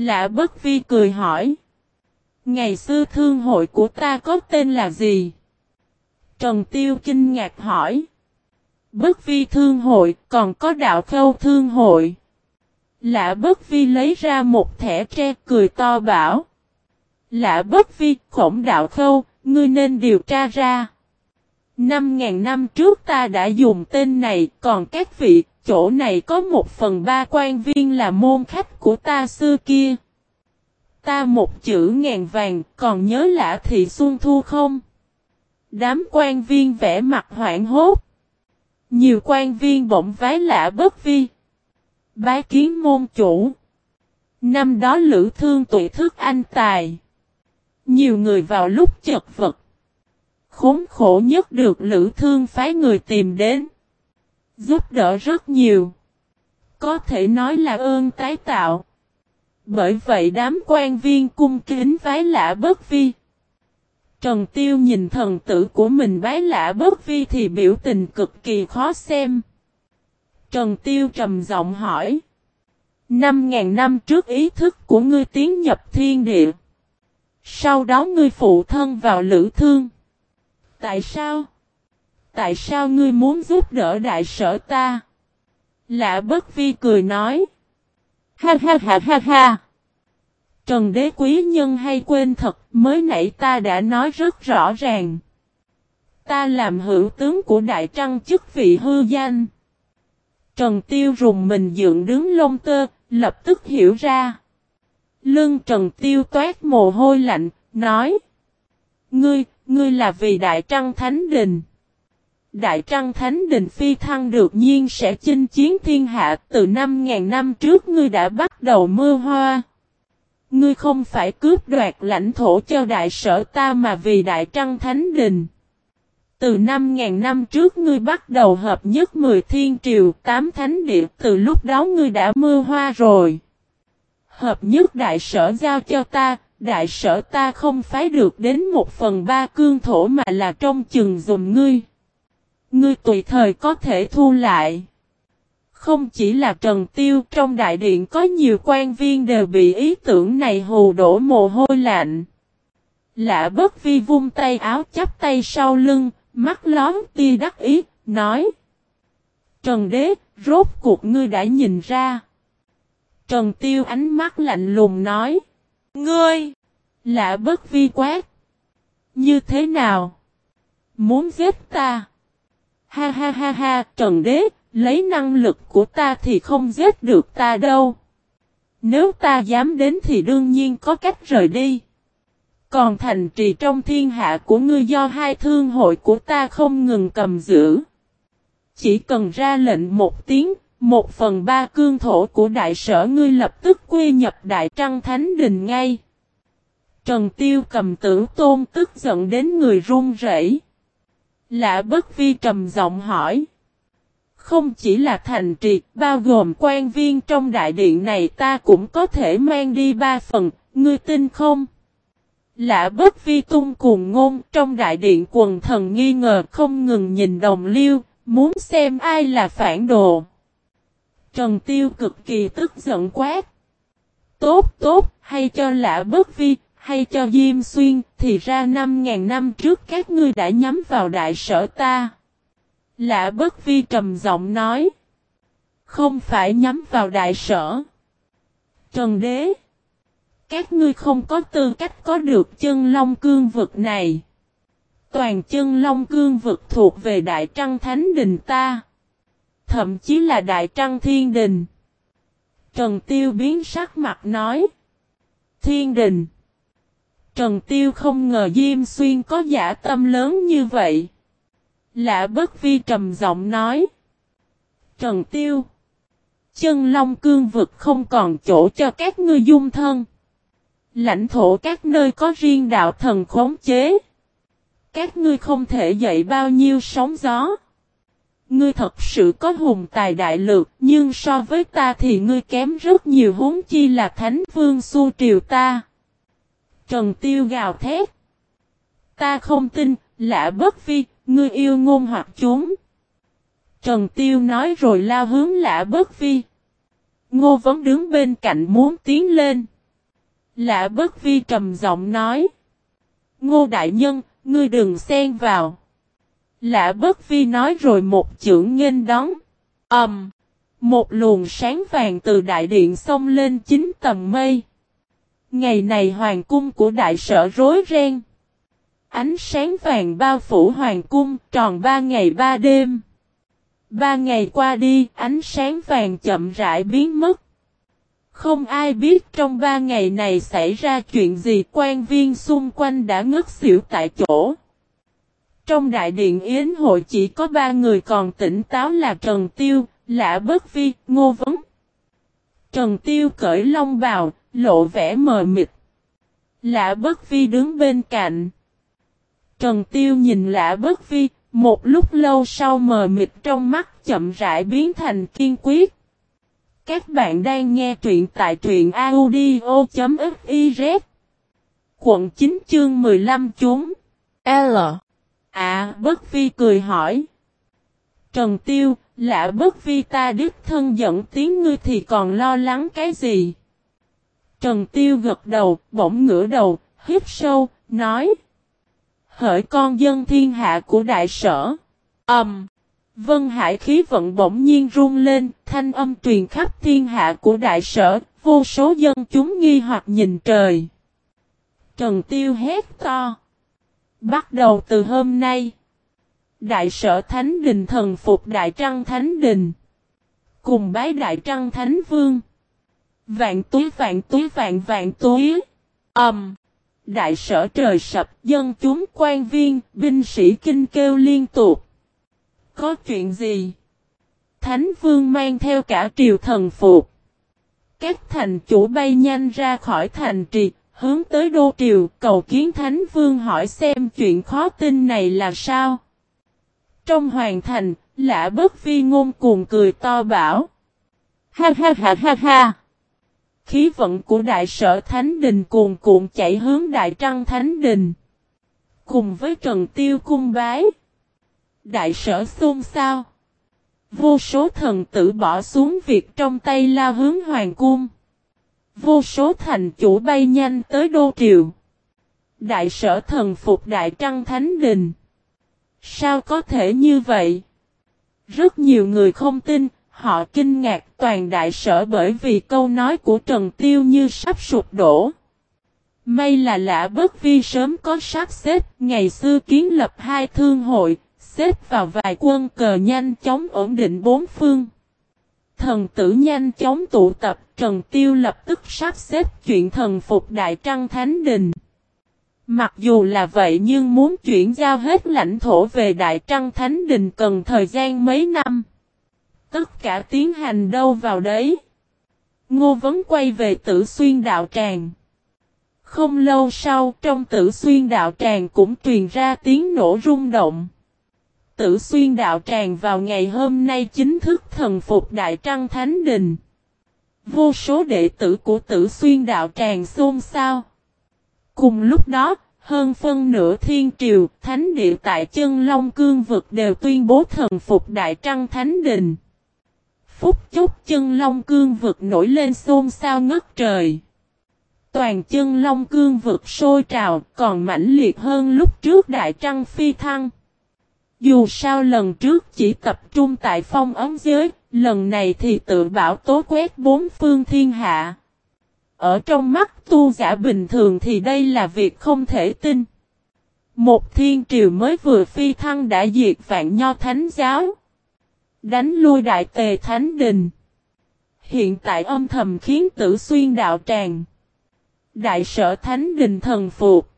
Lạ bất vi cười hỏi. Ngày xưa thương hội của ta có tên là gì? Trần Tiêu kinh ngạc hỏi. Bất vi thương hội, còn có đạo khâu thương hội. Lạ bất vi lấy ra một thẻ tre cười to bảo. Lạ bất vi, khổng đạo khâu, ngươi nên điều tra ra. Năm ngàn năm trước ta đã dùng tên này, còn các vị, chỗ này có một phần ba quan viên là môn khách của ta xưa kia. Ta một chữ ngàn vàng, còn nhớ lạ thị xuân thu không? Đám quan viên vẽ mặt hoảng hốt. Nhiều quan viên bỗng vái lạ bất vi. Bái kiến môn chủ. Năm đó lữ thương tụi thức anh tài. Nhiều người vào lúc chật vật. Khốn khổ nhất được lữ thương phái người tìm đến. Giúp đỡ rất nhiều. Có thể nói là ơn tái tạo. Bởi vậy đám quan viên cung kính vái lạ bất vi. Trần Tiêu nhìn thần tử của mình bái lạ bất vi thì biểu tình cực kỳ khó xem. Trần Tiêu trầm giọng hỏi. Năm ngàn năm trước ý thức của ngươi tiến nhập thiên địa. Sau đó ngươi phụ thân vào lữ thương. Tại sao? Tại sao ngươi muốn giúp đỡ đại sở ta? Lạ bất vi cười nói. Ha ha ha ha ha. Trần đế quý nhân hay quên thật mới nãy ta đã nói rất rõ ràng. Ta làm hữu tướng của đại trăng chức vị hư danh. Trần tiêu rùng mình dựng đứng lông tơ, lập tức hiểu ra. Lưng trần tiêu toát mồ hôi lạnh, nói. Ngươi, ngươi là vì đại trăng thánh đình. Đại Trăng Thánh Đình Phi Thăng được nhiên sẽ chinh chiến thiên hạ từ năm ngàn năm trước ngươi đã bắt đầu mưa hoa. Ngươi không phải cướp đoạt lãnh thổ cho đại sở ta mà vì Đại Trăng Thánh Đình. Từ năm ngàn năm trước ngươi bắt đầu hợp nhất 10 thiên triều, 8 thánh địa, từ lúc đó ngươi đã mưa hoa rồi. Hợp nhất đại sở giao cho ta, đại sở ta không phái được đến một phần ba cương thổ mà là trong chừng dùm ngươi. Ngươi tùy thời có thể thu lại. Không chỉ là Trần Tiêu trong đại điện có nhiều quan viên đều bị ý tưởng này hù đổ mồ hôi lạnh. Lạ bất vi vung tay áo chắp tay sau lưng, mắt lón tia đắc ý, nói. Trần đế, rốt cuộc ngươi đã nhìn ra. Trần Tiêu ánh mắt lạnh lùng nói. Ngươi! Lạ bất vi quát. Như thế nào? Muốn giết ta? Ha ha ha ha, Trần Đế, lấy năng lực của ta thì không giết được ta đâu. Nếu ta dám đến thì đương nhiên có cách rời đi. Còn thành trì trong thiên hạ của ngươi do hai thương hội của ta không ngừng cầm giữ. Chỉ cần ra lệnh một tiếng, một phần ba cương thổ của đại sở ngươi lập tức quy nhập đại trăng thánh đình ngay. Trần Tiêu cầm tử tôn tức giận đến người run rẩy. Lạ bất vi trầm giọng hỏi. Không chỉ là thành trì, bao gồm quan viên trong đại điện này ta cũng có thể mang đi ba phần, ngươi tin không? Lạ bất vi tung cùng ngôn trong đại điện quần thần nghi ngờ không ngừng nhìn đồng liêu, muốn xem ai là phản đồ. Trần Tiêu cực kỳ tức giận quát. Tốt tốt, hay cho lạ bất vi, hay cho Diêm Xuyên, thì ra năm ngàn năm trước các ngươi đã nhắm vào đại sở ta. Lạ bất vi trầm giọng nói. Không phải nhắm vào đại sở. Trần đế. Các ngươi không có tư cách có được chân long cương vực này. Toàn chân long cương vực thuộc về đại trăng thánh đình ta. Thậm chí là đại trăng thiên đình. Trần tiêu biến sắc mặt nói. Thiên đình. Trần Tiêu không ngờ Diêm Xuyên có giả tâm lớn như vậy. Lạ bất vi trầm giọng nói. Trần Tiêu. Chân Long Cương vực không còn chỗ cho các ngươi dung thân. Lãnh thổ các nơi có riêng đạo thần khống chế. Các ngươi không thể dậy bao nhiêu sóng gió. Ngươi thật sự có hùng tài đại lược, nhưng so với ta thì ngươi kém rất nhiều huống chi là thánh vương su triều ta. Trần Tiêu gào thét. Ta không tin, lạ bất vi, ngươi yêu ngôn hoặc chúng. Trần Tiêu nói rồi lao hướng lạ bất vi. Ngô vẫn đứng bên cạnh muốn tiến lên. Lạ bất vi trầm giọng nói. Ngô đại nhân, ngươi đừng xen vào. Lạ bất vi nói rồi một chữ nghênh đón. ầm, um, Một luồng sáng vàng từ đại điện xông lên chín tầng mây. Ngày này hoàng cung của đại sở rối ren. Ánh sáng vàng bao phủ hoàng cung tròn ba ngày ba đêm. Ba ngày qua đi, ánh sáng vàng chậm rãi biến mất. Không ai biết trong ba ngày này xảy ra chuyện gì quan viên xung quanh đã ngất xỉu tại chỗ. Trong đại điện yến hội chỉ có ba người còn tỉnh táo là Trần Tiêu, Lã Bất Vi, Ngô Vấn. Trần Tiêu cởi long bào, lộ vẻ mờ mịt. Lã Bất Vi đứng bên cạnh. Trần Tiêu nhìn Lã Bất Vi, một lúc lâu sau mờ mịt trong mắt chậm rãi biến thành kiên quyết. Các bạn đang nghe truyện tại truyện audio.fiz Quận 9 chương 15 chúng L À bất vi cười hỏi Trần Tiêu Lạ bất vi ta đích thân dẫn tiếng ngươi thì còn lo lắng cái gì Trần Tiêu gật đầu bỗng ngửa đầu hít sâu nói Hỡi con dân thiên hạ của đại sở Ẩm um, Vân Hải khí vận bỗng nhiên rung lên, thanh âm truyền khắp thiên hạ của đại sở, vô số dân chúng nghi hoặc nhìn trời. Trần Tiêu hét to. Bắt đầu từ hôm nay, đại sở Thánh Đình thần phục Đại Trăng Thánh Đình. Cùng bái Đại Trăng Thánh Vương. Vạn túi vạn túi vạn vạn túi. Ẩm. Um, đại sở trời sập dân chúng quan viên, binh sĩ kinh kêu liên tục. Có chuyện gì? Thánh vương mang theo cả triều thần phục. Các thành chủ bay nhanh ra khỏi thành trì, hướng tới đô triều, cầu kiến thánh vương hỏi xem chuyện khó tin này là sao. Trong hoàng thành, lạ bất phi ngôn cuồng cười to bảo. Ha ha ha ha ha. Khí vận của đại sở thánh đình cuồn cuộn chạy hướng đại trăng thánh đình. Cùng với trần tiêu cung bái. Đại sở xôn xao. Vô số thần tử bỏ xuống việc trong tay la hướng hoàng cung. Vô số thành chủ bay nhanh tới đô triều. Đại sở thần phục đại trăng thánh đình. Sao có thể như vậy? Rất nhiều người không tin, họ kinh ngạc toàn đại sở bởi vì câu nói của Trần Tiêu như sắp sụp đổ. May là lạ bất vi sớm có sắp xếp, ngày xưa kiến lập hai thương hội, xếp vào vài quân cờ nhanh chóng ổn định bốn phương. Thần tử nhanh chóng tụ tập, Trần Tiêu lập tức sắp xếp chuyện thần phục Đại Trăng Thánh Đình. Mặc dù là vậy nhưng muốn chuyển giao hết lãnh thổ về Đại Trăng Thánh Đình cần thời gian mấy năm. Tất cả tiến hành đâu vào đấy. Ngô Vấn quay về tử xuyên đạo tràng. Không lâu sau trong tử xuyên đạo tràng cũng truyền ra tiếng nổ rung động tử xuyên đạo tràng vào ngày hôm nay chính thức thần phục Đại Trăng Thánh Đình. Vô số đệ tử của tử xuyên đạo tràng xôn xao. Cùng lúc đó, hơn phân nửa thiên triều, thánh địa tại chân Long Cương vực đều tuyên bố thần phục Đại Trăng Thánh Đình. Phúc chốc chân Long Cương vực nổi lên xôn xao ngất trời. Toàn chân Long Cương vực sôi trào còn mãnh liệt hơn lúc trước Đại Trăng Phi Thăng. Dù sao lần trước chỉ tập trung tại phong ấm giới, lần này thì tự bảo tố quét bốn phương thiên hạ. Ở trong mắt tu giả bình thường thì đây là việc không thể tin. Một thiên triều mới vừa phi thăng đã diệt vạn nho thánh giáo. Đánh lui đại tề thánh đình. Hiện tại âm thầm khiến tử xuyên đạo tràng. Đại sở thánh đình thần phục.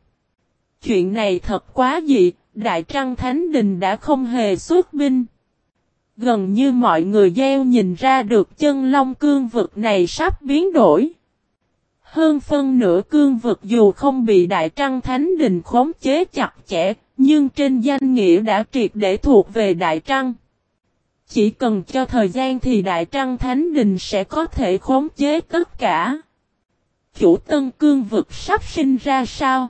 Chuyện này thật quá dị, Đại Trăng Thánh Đình đã không hề xuất binh. Gần như mọi người gieo nhìn ra được chân long cương vực này sắp biến đổi. Hơn phân nửa cương vực dù không bị Đại Trăng Thánh Đình khống chế chặt chẽ, nhưng trên danh nghĩa đã triệt để thuộc về Đại Trăng. Chỉ cần cho thời gian thì Đại Trăng Thánh Đình sẽ có thể khống chế tất cả. Chủ tân cương vực sắp sinh ra sao?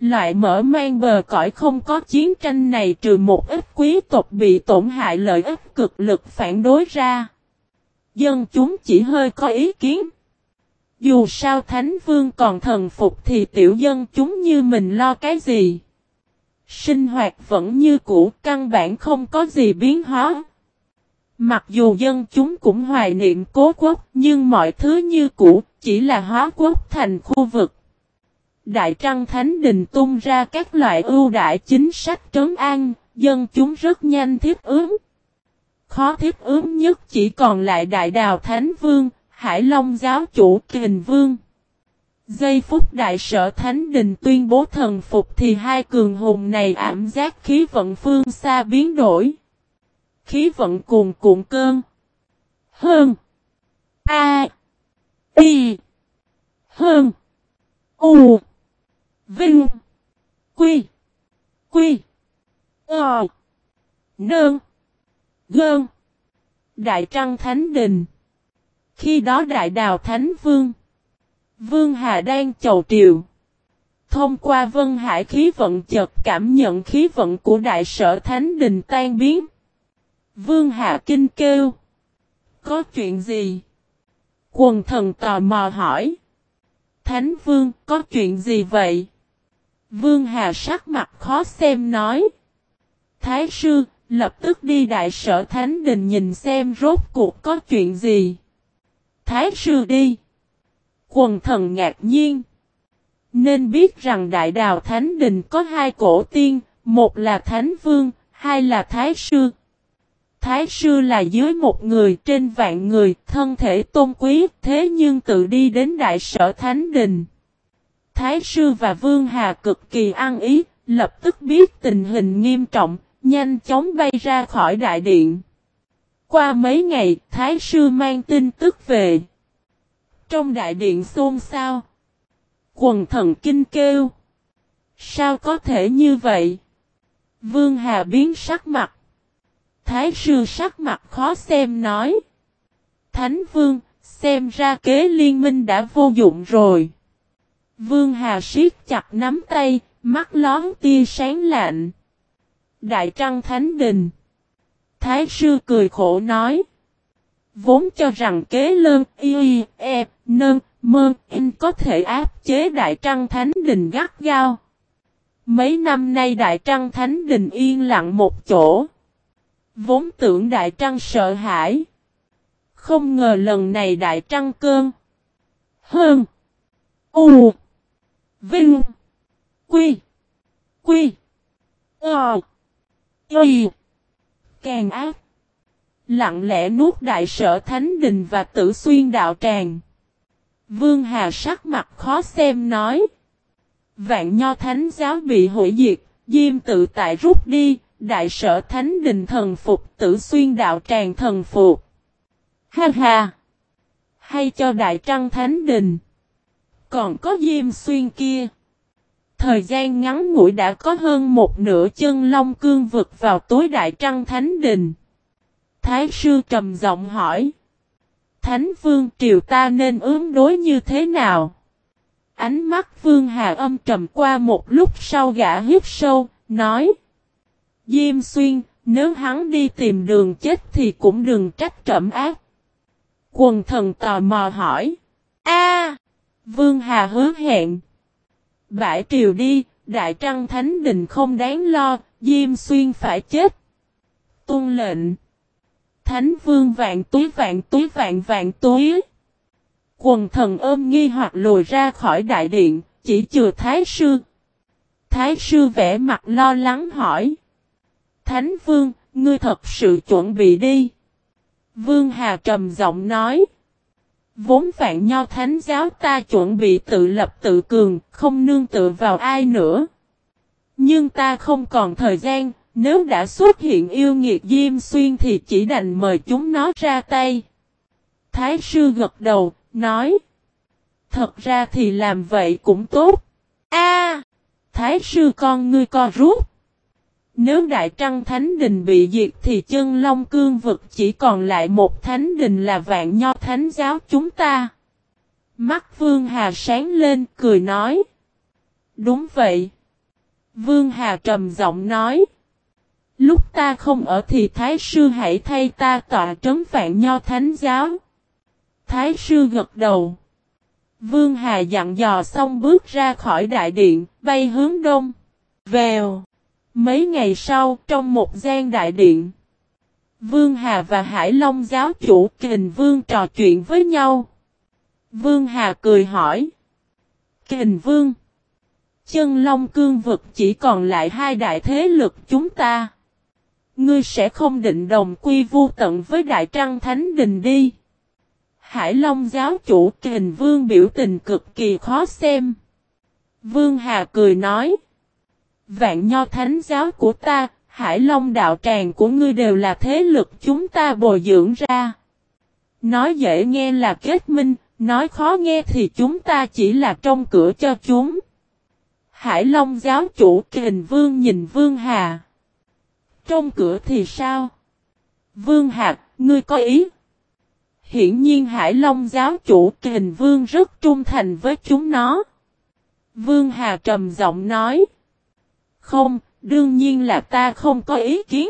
Loại mở mang bờ cõi không có chiến tranh này trừ một ít quý tộc bị tổn hại lợi ích cực lực phản đối ra. Dân chúng chỉ hơi có ý kiến. Dù sao Thánh Vương còn thần phục thì tiểu dân chúng như mình lo cái gì. Sinh hoạt vẫn như cũ, căn bản không có gì biến hóa. Mặc dù dân chúng cũng hoài niệm cố quốc, nhưng mọi thứ như cũ, chỉ là hóa quốc thành khu vực. Đại Trăng Thánh Đình tung ra các loại ưu đại chính sách trấn an, dân chúng rất nhanh thiết ứng. Khó thiết ứng nhất chỉ còn lại Đại Đào Thánh Vương, Hải Long Giáo Chủ Kình Vương. Giây phút đại sở Thánh Đình tuyên bố thần phục thì hai cường hùng này ảm giác khí vận phương xa biến đổi. Khí vận cuồn cuộn cơn. Hơn. A. Y. Hơn. U. Vinh. Quy. Quy. Ờ. Nơn. Gơn. Đại Trăng Thánh Đình. Khi đó Đại Đào Thánh Vương. Vương Hà đang chầu triều. Thông qua Vân Hải khí vận chợt cảm nhận khí vận của Đại sở Thánh Đình tan biến. Vương Hà kinh kêu. Có chuyện gì? Quần thần tò mò hỏi. Thánh Vương có chuyện gì vậy? Vương Hà sắc mặt khó xem nói. Thái sư, lập tức đi đại sở Thánh Đình nhìn xem rốt cuộc có chuyện gì. Thái sư đi. Quần thần ngạc nhiên. Nên biết rằng đại đào Thánh Đình có hai cổ tiên, một là Thánh Vương, hai là Thái sư. Thái sư là dưới một người trên vạn người, thân thể tôn quý, thế nhưng tự đi đến đại sở Thánh Đình. Thái sư và Vương Hà cực kỳ ăn ý, lập tức biết tình hình nghiêm trọng, nhanh chóng bay ra khỏi đại điện. Qua mấy ngày, Thái sư mang tin tức về. Trong đại điện xôn xao. Quần thần kinh kêu. Sao có thể như vậy? Vương Hà biến sắc mặt. Thái sư sắc mặt khó xem nói. Thánh vương, xem ra kế liên minh đã vô dụng rồi. Vương Hà siết chặt nắm tay, mắt lón tia sáng lạnh. Đại Trăng Thánh Đình. Thái sư cười khổ nói. Vốn cho rằng kế lơn y e nơn mơ in có thể áp chế Đại Trăng Thánh Đình gắt gao. Mấy năm nay Đại Trăng Thánh Đình yên lặng một chỗ. Vốn tưởng Đại Trăng sợ hãi. Không ngờ lần này Đại Trăng cơn. Hơn. U. Vinh. Quy. Quy. Ờ. Y. Càng ác. Lặng lẽ nuốt đại sở Thánh Đình và tử xuyên đạo tràng. Vương Hà sắc mặt khó xem nói. Vạn nho thánh giáo bị hủy diệt, diêm tự tại rút đi, đại sở thánh đình thần phục tử xuyên đạo tràng thần phục. Ha ha! Hay cho đại trăng thánh đình. Còn có diêm xuyên kia. Thời gian ngắn ngủi đã có hơn một nửa chân long cương vực vào tối đại trăng thánh đình. Thái sư trầm giọng hỏi. Thánh vương triều ta nên ứng đối như thế nào? Ánh mắt vương hà âm trầm qua một lúc sau gã hít sâu, nói. Diêm xuyên, nếu hắn đi tìm đường chết thì cũng đừng trách trẩm ác. Quần thần tò mò hỏi. A, Vương Hà hứa hẹn. Bãi triều đi, Đại Trăng Thánh Đình không đáng lo, Diêm Xuyên phải chết. Tôn lệnh. Thánh Vương vạn túi vạn túi vạn vạn túi. Quần thần ôm nghi hoặc lùi ra khỏi đại điện, chỉ chừa Thái Sư. Thái Sư vẽ mặt lo lắng hỏi. Thánh Vương, ngươi thật sự chuẩn bị đi. Vương Hà trầm giọng nói. Vốn vạn nho thánh giáo ta chuẩn bị tự lập tự cường, không nương tựa vào ai nữa. Nhưng ta không còn thời gian, nếu đã xuất hiện yêu nghiệt Diêm Xuyên thì chỉ đành mời chúng nó ra tay. Thái sư gật đầu, nói. Thật ra thì làm vậy cũng tốt. A, Thái sư con ngươi co rút. Nếu Đại Trăng Thánh Đình bị diệt thì chân Long Cương vực chỉ còn lại một Thánh Đình là vạn nho Thánh giáo chúng ta. Mắt Vương Hà sáng lên cười nói. Đúng vậy. Vương Hà trầm giọng nói. Lúc ta không ở thì Thái Sư hãy thay ta tọa trấn vạn nho Thánh giáo. Thái Sư gật đầu. Vương Hà dặn dò xong bước ra khỏi đại điện, bay hướng đông. Vèo. Mấy ngày sau, trong một gian đại điện, Vương Hà và Hải Long giáo chủ Kình Vương trò chuyện với nhau. Vương Hà cười hỏi. Kình Vương. Chân Long cương vực chỉ còn lại hai đại thế lực chúng ta. Ngươi sẽ không định đồng quy vu tận với Đại Trăng Thánh Đình đi. Hải Long giáo chủ Kình Vương biểu tình cực kỳ khó xem. Vương Hà cười nói. Vạn nho thánh giáo của ta, Hải Long đạo tràng của ngươi đều là thế lực chúng ta bồi dưỡng ra. Nói dễ nghe là kết minh, nói khó nghe thì chúng ta chỉ là trong cửa cho chúng. Hải Long giáo chủ kình vương nhìn Vương Hà. Trong cửa thì sao? Vương Hà, ngươi có ý? Hiển nhiên Hải Long giáo chủ kình vương rất trung thành với chúng nó. Vương Hà trầm giọng nói. Không, đương nhiên là ta không có ý kiến.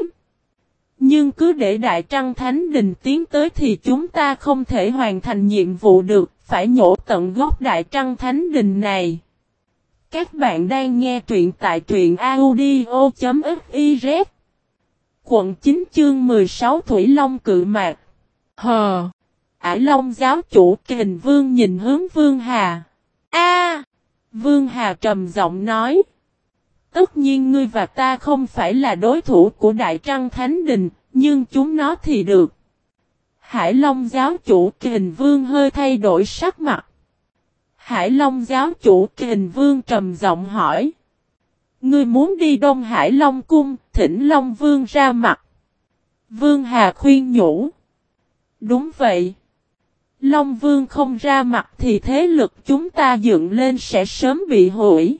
Nhưng cứ để Đại Trăng Thánh Đình tiến tới thì chúng ta không thể hoàn thành nhiệm vụ được, phải nhổ tận gốc Đại Trăng Thánh Đình này. Các bạn đang nghe truyện tại truyện audio.fiz Quận 9 chương 16 Thủy Long Cự Mạc. Hờ. Ải Long giáo chủ kình vương nhìn hướng Vương Hà. A. Vương Hà trầm giọng nói. Tất nhiên ngươi và ta không phải là đối thủ của Đại Trăng Thánh Đình, nhưng chúng nó thì được. Hải Long giáo chủ kình vương hơi thay đổi sắc mặt. Hải Long giáo chủ kình vương trầm giọng hỏi. Ngươi muốn đi Đông Hải Long cung, thỉnh Long vương ra mặt. Vương Hà khuyên nhủ. Đúng vậy. Long vương không ra mặt thì thế lực chúng ta dựng lên sẽ sớm bị hủy.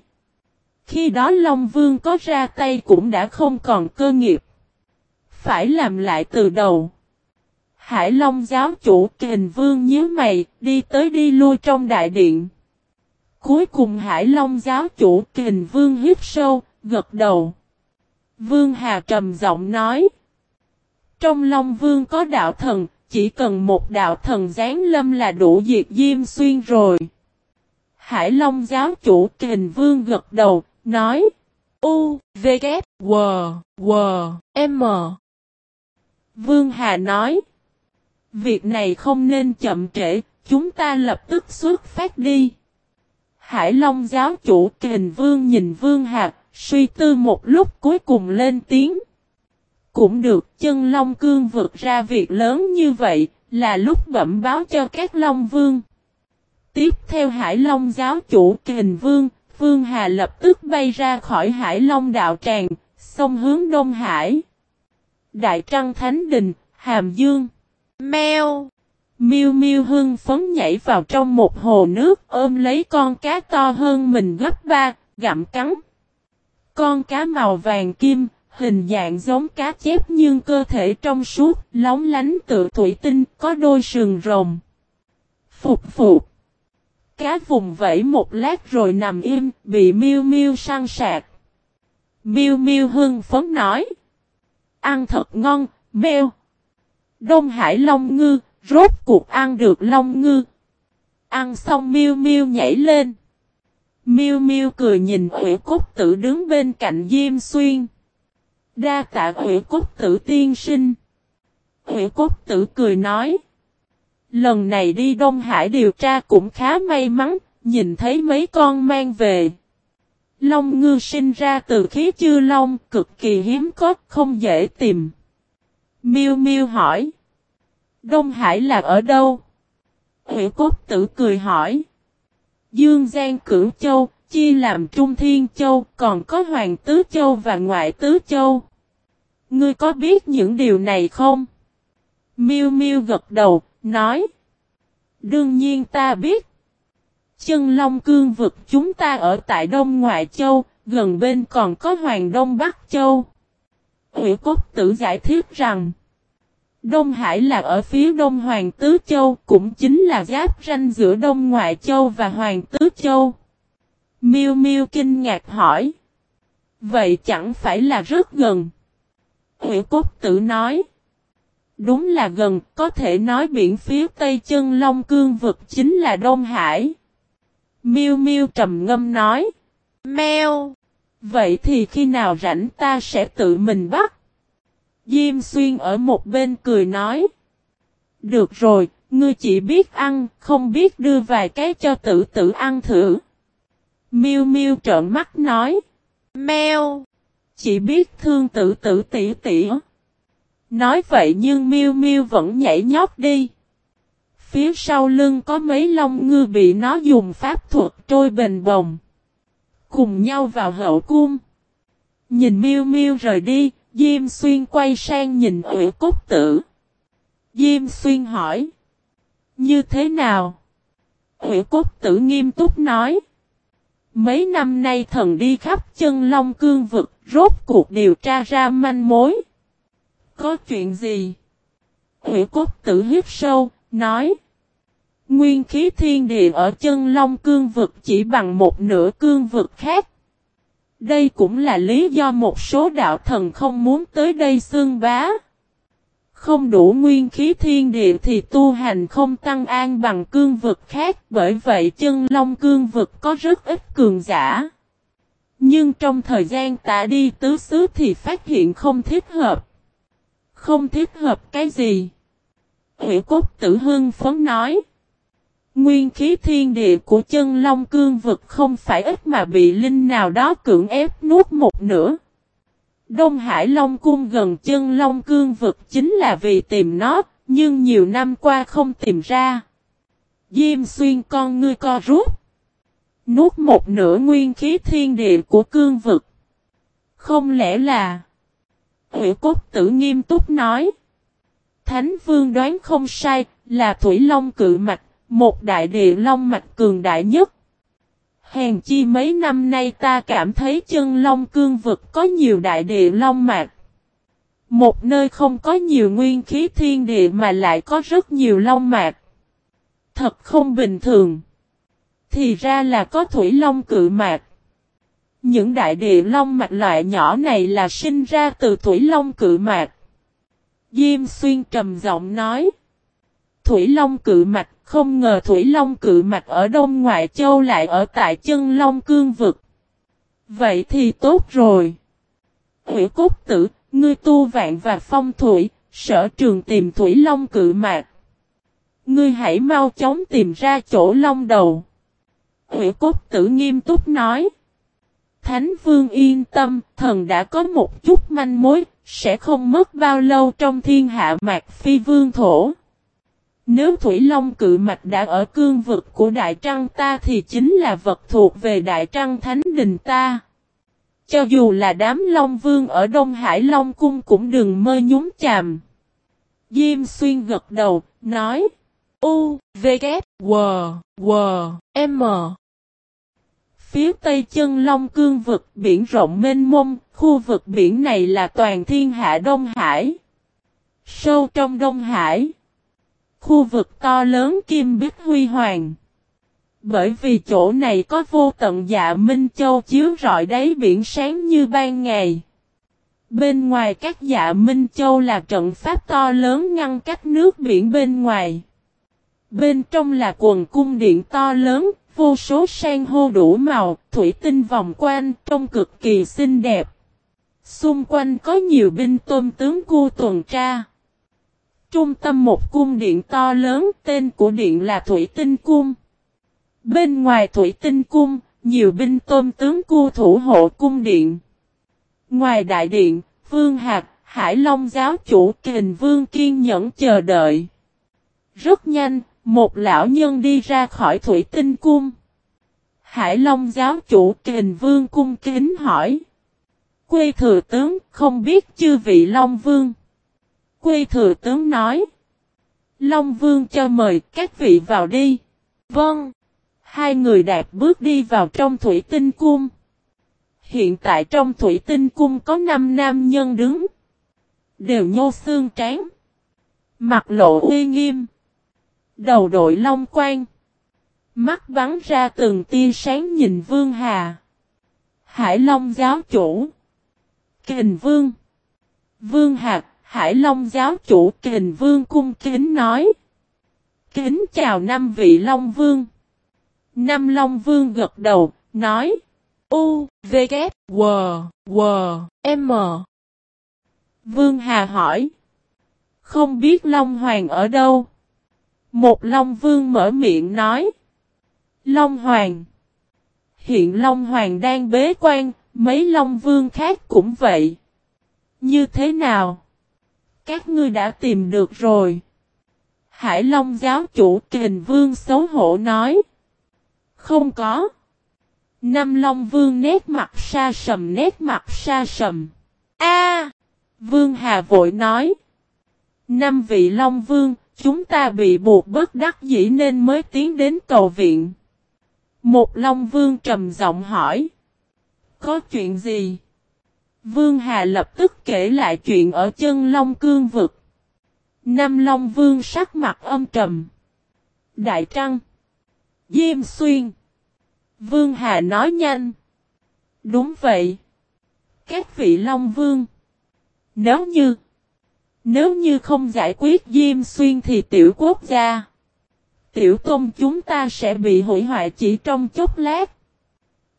Khi đó Long Vương có ra tay cũng đã không còn cơ nghiệp. Phải làm lại từ đầu. Hải Long giáo chủ kình vương nhớ mày, đi tới đi lui trong đại điện. Cuối cùng Hải Long giáo chủ kình vương hít sâu, gật đầu. Vương Hà trầm giọng nói. Trong Long Vương có đạo thần, chỉ cần một đạo thần giáng lâm là đủ diệt Diêm Xuyên rồi. Hải Long giáo chủ kình vương gật đầu, nói. U, V, K, W, W, M. Vương Hà nói. Việc này không nên chậm trễ, chúng ta lập tức xuất phát đi. Hải Long giáo chủ kình vương nhìn Vương Hà, suy tư một lúc cuối cùng lên tiếng. Cũng được chân Long cương vượt ra việc lớn như vậy, là lúc bẩm báo cho các Long Vương. Tiếp theo Hải Long giáo chủ kình vương, Vương Hà lập tức bay ra khỏi Hải Long đạo tràng, sông hướng Đông Hải. Đại Trăng Thánh Đình, Hàm Dương. Mèo. Miêu Miêu hưng phấn nhảy vào trong một hồ nước ôm lấy con cá to hơn mình gấp ba, gặm cắn. Con cá màu vàng kim, hình dạng giống cá chép nhưng cơ thể trong suốt, lóng lánh tự thủy tinh, có đôi sừng rồng. Phục phục. Cá vùng vẫy một lát rồi nằm im, bị miêu miêu săn sạc. Miêu miêu hưng phấn nói. Ăn thật ngon, meo. Đông Hải Long Ngư, rốt cuộc ăn được Long Ngư. Ăn xong miêu miêu nhảy lên. Miêu miêu cười nhìn Huệ cúc Tử đứng bên cạnh Diêm Xuyên. Đa tạ Huệ cúc Tử tiên sinh. Huệ cúc Tử cười nói. Lần này đi Đông Hải điều tra cũng khá may mắn, nhìn thấy mấy con mang về. Long ngư sinh ra từ khí chư long, cực kỳ hiếm có, không dễ tìm. Miêu Miêu hỏi. Đông Hải là ở đâu? Huyện cốt tử cười hỏi. Dương Giang Cửu Châu, chia làm Trung Thiên Châu, còn có Hoàng Tứ Châu và Ngoại Tứ Châu. Ngươi có biết những điều này không? Miêu Miêu gật đầu, nói. Đương nhiên ta biết. Chân Long Cương vực chúng ta ở tại Đông Ngoại Châu, gần bên còn có Hoàng Đông Bắc Châu. Ủy Cốt Tử giải thích rằng, Đông Hải là ở phía Đông Hoàng Tứ Châu, cũng chính là giáp ranh giữa Đông Ngoại Châu và Hoàng Tứ Châu. Miêu Miêu kinh ngạc hỏi, Vậy chẳng phải là rất gần? Hữu Cốt Tử nói, Đúng là gần, có thể nói biển phía tây chân Long Cương vực chính là Đông Hải. Miêu Miêu trầm ngâm nói. Mèo. Vậy thì khi nào rảnh ta sẽ tự mình bắt. Diêm xuyên ở một bên cười nói. Được rồi, ngươi chỉ biết ăn, không biết đưa vài cái cho tử tử ăn thử. Miêu Miêu trợn mắt nói. Mèo. Chỉ biết thương tử tử tỉ tỷ. Nói vậy nhưng Miêu Miêu vẫn nhảy nhót đi. Phía sau lưng có mấy lông ngư bị nó dùng pháp thuật trôi bền bồng. Cùng nhau vào hậu cung. Nhìn Miêu Miêu rời đi, Diêm Xuyên quay sang nhìn Ủy Cốt Tử. Diêm Xuyên hỏi. Như thế nào? Ủy Cốt Tử nghiêm túc nói. Mấy năm nay thần đi khắp chân Long Cương vực, rốt cuộc điều tra ra manh mối. Có chuyện gì? Hủy Cốt Tử hiếp sâu, nói. Nguyên khí thiên địa ở chân Long Cương vực chỉ bằng một nửa cương vực khác. Đây cũng là lý do một số đạo thần không muốn tới đây xương bá. Không đủ nguyên khí thiên địa thì tu hành không tăng an bằng cương vực khác bởi vậy chân long cương vực có rất ít cường giả. Nhưng trong thời gian ta đi tứ xứ thì phát hiện không thích hợp. Không thích hợp cái gì? Hữu cốt tử hương phấn nói. Nguyên khí thiên địa của chân long cương vực không phải ít mà bị linh nào đó cưỡng ép nuốt một nửa. Đông Hải Long Cung gần chân Long Cương vực chính là vì tìm nó, nhưng nhiều năm qua không tìm ra. Diêm xuyên con ngươi co rút. Nuốt một nửa nguyên khí thiên địa của cương vực. Không lẽ là... Hữu cốt tử nghiêm túc nói. Thánh vương đoán không sai, là Thủy Long cự mạch, một đại địa long mạch cường đại nhất. Hèn chi mấy năm nay ta cảm thấy chân long cương vực có nhiều đại địa long mạch. Một nơi không có nhiều nguyên khí thiên địa mà lại có rất nhiều long mạch. Thật không bình thường. Thì ra là có thủy long cự mạch. Những đại địa long mạch loại nhỏ này là sinh ra từ thủy long cự mạch. Diêm xuyên trầm giọng nói. Thủy long cự mạch không ngờ Thủy Long cự mạch ở Đông Ngoại Châu lại ở tại chân Long Cương Vực. Vậy thì tốt rồi. Hủy cốt tử, ngươi tu vạn và phong thủy, sở trường tìm Thủy Long cự mạch. Ngươi hãy mau chóng tìm ra chỗ long đầu. Hủy cốt tử nghiêm túc nói. Thánh vương yên tâm, thần đã có một chút manh mối, sẽ không mất bao lâu trong thiên hạ mạc phi vương thổ. Nếu Thủy Long cự mạch đã ở cương vực của Đại Trăng ta thì chính là vật thuộc về Đại Trăng Thánh Đình ta. Cho dù là đám Long Vương ở Đông Hải Long Cung cũng đừng mơ nhúng chàm. Diêm xuyên gật đầu, nói. U, V, K, W, W, M. Phía tây chân Long Cương vực biển rộng mênh mông, khu vực biển này là toàn thiên hạ Đông Hải. Sâu trong Đông Hải. Khu vực to lớn kim bích huy hoàng. Bởi vì chỗ này có vô tận dạ Minh Châu chiếu rọi đáy biển sáng như ban ngày. Bên ngoài các dạ Minh Châu là trận pháp to lớn ngăn cách nước biển bên ngoài. Bên trong là quần cung điện to lớn, vô số sang hô đủ màu, thủy tinh vòng quanh, trông cực kỳ xinh đẹp. Xung quanh có nhiều binh tôm tướng cu tuần tra. Trung tâm một cung điện to lớn, tên của điện là Thủy Tinh Cung. Bên ngoài Thủy Tinh Cung, nhiều binh tôm tướng cu thủ hộ cung điện. Ngoài đại điện, Vương Hạc, Hải Long giáo chủ kình Vương kiên nhẫn chờ đợi. Rất nhanh, một lão nhân đi ra khỏi Thủy Tinh Cung. Hải Long giáo chủ kình Vương cung kính hỏi. Quê thừa tướng, không biết chư vị Long Vương. quê thừa tướng nói. Long Vương cho mời các vị vào đi. Vâng. Hai người đạp bước đi vào trong thủy tinh cung. Hiện tại trong thủy tinh cung có năm nam nhân đứng. Đều nhô xương trán. Mặt lộ uy nghiêm. Đầu đội long quan. Mắt bắn ra từng tia sáng nhìn Vương Hà. Hải Long giáo chủ. Kình Vương. Vương Hạc Hải Long giáo chủ kình vương cung kính nói. Kính chào năm vị Long Vương. Năm Long Vương gật đầu, nói. U, V, K, W, W, M. Vương Hà hỏi. Không biết Long Hoàng ở đâu? Một Long Vương mở miệng nói. Long Hoàng. Hiện Long Hoàng đang bế quan, mấy Long Vương khác cũng vậy. Như thế nào? Các ngươi đã tìm được rồi. Hải Long giáo chủ kình vương xấu hổ nói. Không có. Năm Long Vương nét mặt xa sầm nét mặt xa sầm. A Vương Hà vội nói. Năm vị Long Vương, chúng ta bị buộc bất đắc dĩ nên mới tiến đến cầu viện. Một Long Vương trầm giọng hỏi. Có chuyện gì? Vương Hà lập tức kể lại chuyện ở chân Long Cương vực. Năm Long Vương sắc mặt âm trầm. Đại Trăng. Diêm Xuyên. Vương Hà nói nhanh. Đúng vậy. Các vị Long Vương. Nếu như. Nếu như không giải quyết Diêm Xuyên thì tiểu quốc gia. Tiểu tôn chúng ta sẽ bị hủy hoại chỉ trong chốc lát.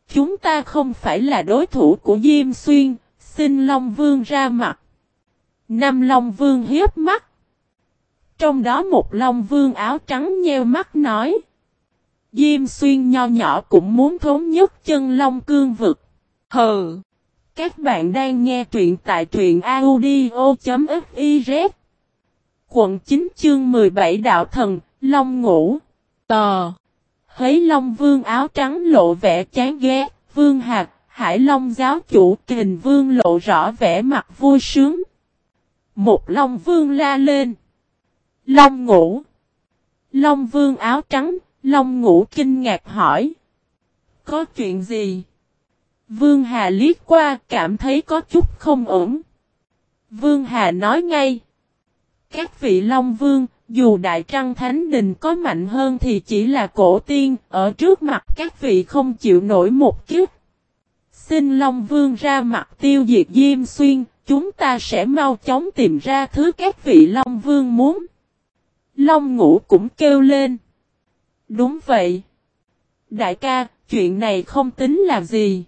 Chúng ta không phải là đối thủ của Diêm Xuyên. Xin Long Vương ra mặt. Năm Long Vương hiếp mắt. Trong đó một Long Vương áo trắng nheo mắt nói. Diêm xuyên nho nhỏ cũng muốn thống nhất chân Long cương vực. Hừ! Các bạn đang nghe truyện tại truyện audio.fiz Quận 9 chương 17 Đạo Thần, Long Ngũ Tò Hấy Long Vương áo trắng lộ vẻ chán ghét, Vương Hạc, Hải Long giáo chủ kình Vương lộ rõ vẻ mặt vui sướng. Một Long Vương la lên. Long ngủ. Long vương áo trắng, Long ngủ kinh ngạc hỏi. Có chuyện gì? Vương Hà liếc qua cảm thấy có chút không ổn. Vương Hà nói ngay. Các vị Long Vương, dù Đại Trăng Thánh Đình có mạnh hơn thì chỉ là cổ tiên, ở trước mặt các vị không chịu nổi một kiếp. Xin Long Vương ra mặt tiêu diệt Diêm Xuyên, chúng ta sẽ mau chóng tìm ra thứ các vị Long Vương muốn. Long ngũ cũng kêu lên. Đúng vậy. Đại ca, chuyện này không tính là gì.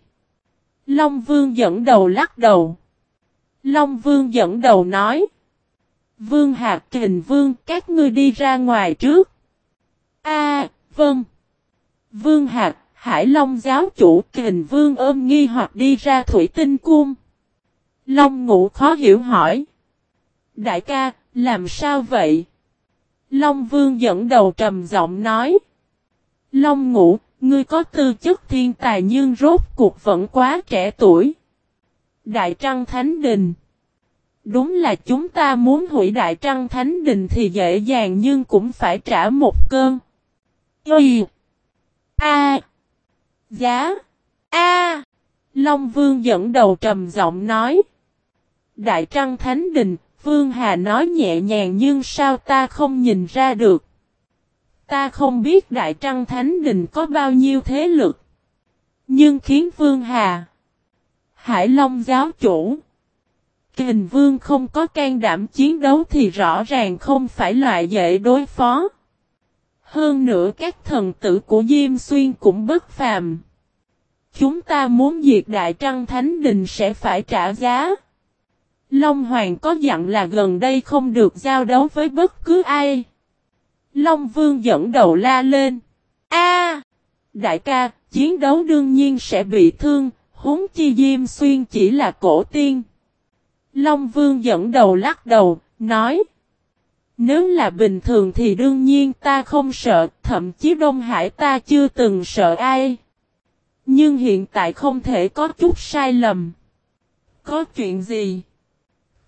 Long vương dẫn đầu lắc đầu. Long vương dẫn đầu nói. Vương Hạc Trình Vương các ngươi đi ra ngoài trước. A, vâng. Vương Hạc, Hải Long giáo chủ Trình Vương ôm nghi hoặc đi ra thủy tinh cung. Long ngũ khó hiểu hỏi. Đại ca, làm sao vậy? Long Vương dẫn đầu trầm giọng nói. Long Ngũ, ngươi có tư chất thiên tài nhưng rốt cuộc vẫn quá trẻ tuổi. Đại Trăng Thánh Đình Đúng là chúng ta muốn hủy Đại Trăng Thánh Đình thì dễ dàng nhưng cũng phải trả một cơn. Y A Giá A Long Vương dẫn đầu trầm giọng nói. Đại Trăng Thánh Đình, Vương Hà nói nhẹ nhàng nhưng sao ta không nhìn ra được. Ta không biết Đại Trăng Thánh Đình có bao nhiêu thế lực. Nhưng khiến Vương Hà, Hải Long giáo chủ, Kình Vương không có can đảm chiến đấu thì rõ ràng không phải loại dễ đối phó. Hơn nữa các thần tử của Diêm Xuyên cũng bất phàm. Chúng ta muốn diệt Đại Trăng Thánh Đình sẽ phải trả giá. Long Hoàng có dặn là gần đây không được giao đấu với bất cứ ai. Long Vương dẫn đầu la lên. A, Đại ca, chiến đấu đương nhiên sẽ bị thương, huống chi Diêm Xuyên chỉ là cổ tiên. Long Vương dẫn đầu lắc đầu, nói. Nếu là bình thường thì đương nhiên ta không sợ, thậm chí Đông Hải ta chưa từng sợ ai. Nhưng hiện tại không thể có chút sai lầm. Có chuyện gì?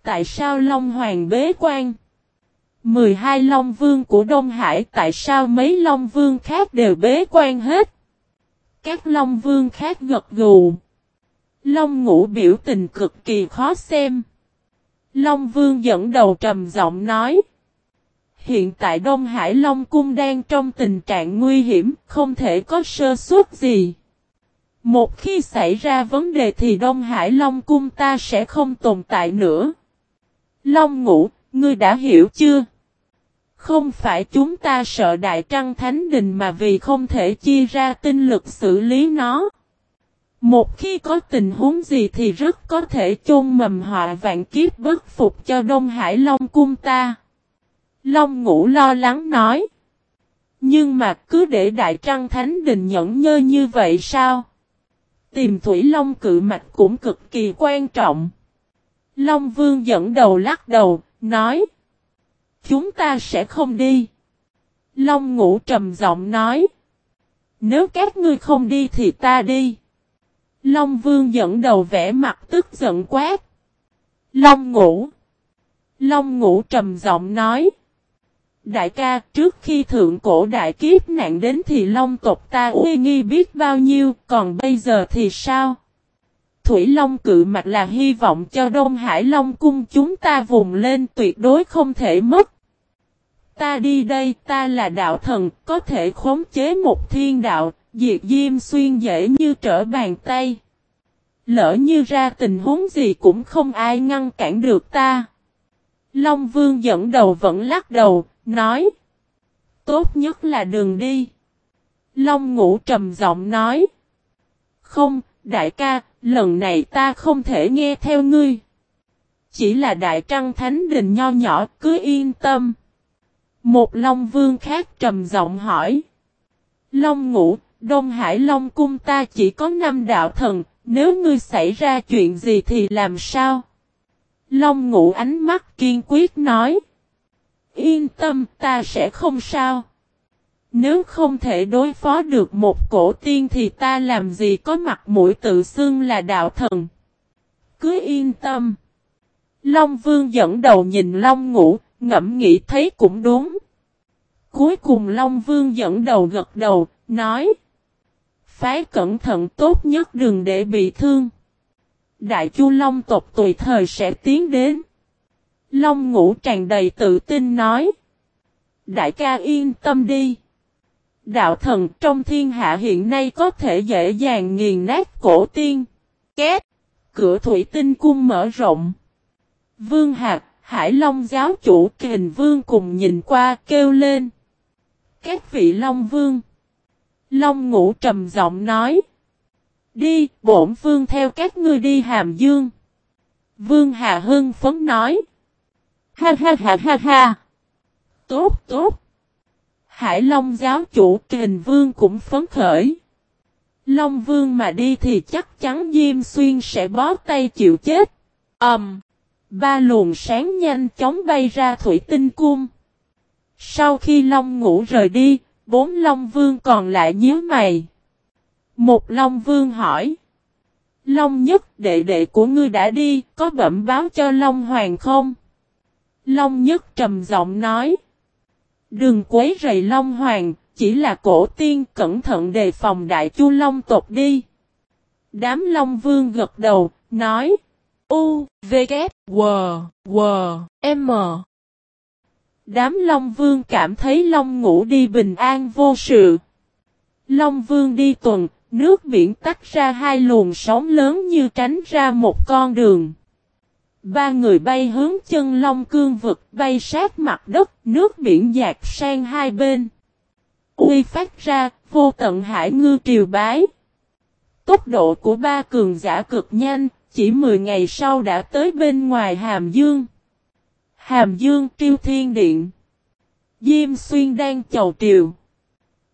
tại sao Long Hoàng bế quan? 12 Long Vương của Đông Hải tại sao mấy Long Vương khác đều bế quan hết? Các Long Vương khác gật gù. Long ngũ biểu tình cực kỳ khó xem. Long Vương dẫn đầu trầm giọng nói. Hiện tại Đông Hải Long Cung đang trong tình trạng nguy hiểm, không thể có sơ suất gì. Một khi xảy ra vấn đề thì Đông Hải Long Cung ta sẽ không tồn tại nữa. Long ngũ, ngươi đã hiểu chưa? Không phải chúng ta sợ Đại Trăng Thánh Đình mà vì không thể chia ra tinh lực xử lý nó. Một khi có tình huống gì thì rất có thể chôn mầm họa vạn kiếp bất phục cho Đông Hải Long cung ta. Long ngũ lo lắng nói. Nhưng mà cứ để Đại Trăng Thánh Đình nhẫn nhơ như vậy sao? Tìm Thủy Long cự mạch cũng cực kỳ quan trọng. Long Vương dẫn đầu lắc đầu, nói. Chúng ta sẽ không đi. Long ngũ trầm giọng nói. Nếu các ngươi không đi thì ta đi. Long Vương dẫn đầu vẽ mặt tức giận quát. Long ngũ. Long ngũ trầm giọng nói. Đại ca, trước khi thượng cổ đại kiếp nạn đến thì Long tộc ta uy nghi biết bao nhiêu, còn bây giờ thì sao? Thủy Long cự mạch là hy vọng cho Đông Hải Long cung chúng ta vùng lên tuyệt đối không thể mất. Ta đi đây, ta là đạo thần, có thể khống chế một thiên đạo, diệt diêm xuyên dễ như trở bàn tay. Lỡ như ra tình huống gì cũng không ai ngăn cản được ta. Long Vương dẫn đầu vẫn lắc đầu, nói. Tốt nhất là đừng đi. Long Ngũ trầm giọng nói. Không, đại ca, lần này ta không thể nghe theo ngươi. Chỉ là đại trăng thánh đình nho nhỏ, cứ yên tâm. Một Long Vương khác trầm giọng hỏi. Long Ngũ, Đông Hải Long Cung ta chỉ có năm đạo thần, nếu ngươi xảy ra chuyện gì thì làm sao? Long Ngũ ánh mắt kiên quyết nói. Yên tâm ta sẽ không sao. Nếu không thể đối phó được một cổ tiên thì ta làm gì có mặt mũi tự xưng là đạo thần. Cứ yên tâm. Long Vương dẫn đầu nhìn Long Ngũ, ngẫm nghĩ thấy cũng đúng. Cuối cùng Long Vương dẫn đầu gật đầu, nói. Phái cẩn thận tốt nhất đừng để bị thương. Đại Chu Long tộc tùy thời sẽ tiến đến. Long ngũ tràn đầy tự tin nói. Đại ca yên tâm đi. Đạo thần trong thiên hạ hiện nay có thể dễ dàng nghiền nát cổ tiên. Két. Cửa thủy tinh cung mở rộng. Vương Hạc, Hải Long giáo chủ kình vương cùng nhìn qua kêu lên. Các vị Long vương. Long ngũ trầm giọng nói. Đi, bổn vương theo các ngươi đi hàm dương. Vương Hà Hưng phấn nói. Ha ha ha ha ha. Tốt tốt. Hải Long giáo chủ kình vương cũng phấn khởi. Long vương mà đi thì chắc chắn Diêm Xuyên sẽ bó tay chịu chết. Ẩm. Um, ba luồng sáng nhanh chóng bay ra thủy tinh cung. Sau khi Long ngủ rời đi, bốn Long vương còn lại nhíu mày. Một Long vương hỏi. Long nhất đệ đệ của ngươi đã đi, có bẩm báo cho Long hoàng không? Long nhất trầm giọng nói. Đừng quấy rầy Long Hoàng, chỉ là cổ tiên cẩn thận đề phòng đại chu Long tộc đi. Đám Long Vương gật đầu, nói. U, V, K, W, W, M. Đám Long Vương cảm thấy Long ngủ đi bình an vô sự. Long Vương đi tuần, nước biển tách ra hai luồng sóng lớn như tránh ra một con đường. Ba người bay hướng chân long cương vực bay sát mặt đất, nước biển dạt sang hai bên. Uy phát ra, vô tận hải ngư triều bái. Tốc độ của ba cường giả cực nhanh, chỉ 10 ngày sau đã tới bên ngoài Hàm Dương. Hàm Dương triêu thiên điện. Diêm xuyên đang chầu triều.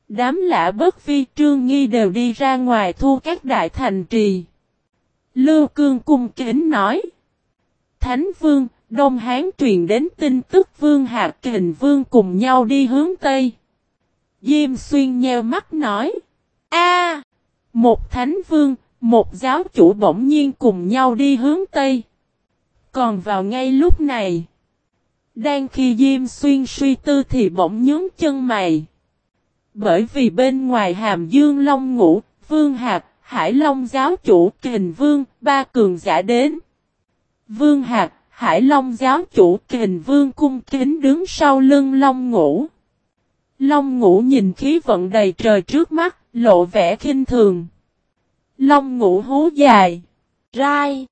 Đám lạ bất vi trương nghi đều đi ra ngoài thu các đại thành trì. Lưu cương cung kính nói. Thánh Vương, Đông Hán truyền đến tin tức Vương Hạc Kình Vương cùng nhau đi hướng Tây. Diêm Xuyên nheo mắt nói. a Một Thánh Vương, một giáo chủ bỗng nhiên cùng nhau đi hướng Tây. Còn vào ngay lúc này. Đang khi Diêm Xuyên suy tư thì bỗng nhướng chân mày. Bởi vì bên ngoài hàm dương long ngũ, Vương Hạc, Hải Long giáo chủ Kình Vương, ba cường giả đến. Vương Hạc, Hải Long giáo chủ kình vương cung kính đứng sau lưng Long Ngũ. Long Ngũ nhìn khí vận đầy trời trước mắt, lộ vẻ khinh thường. Long Ngũ hú dài. Rai.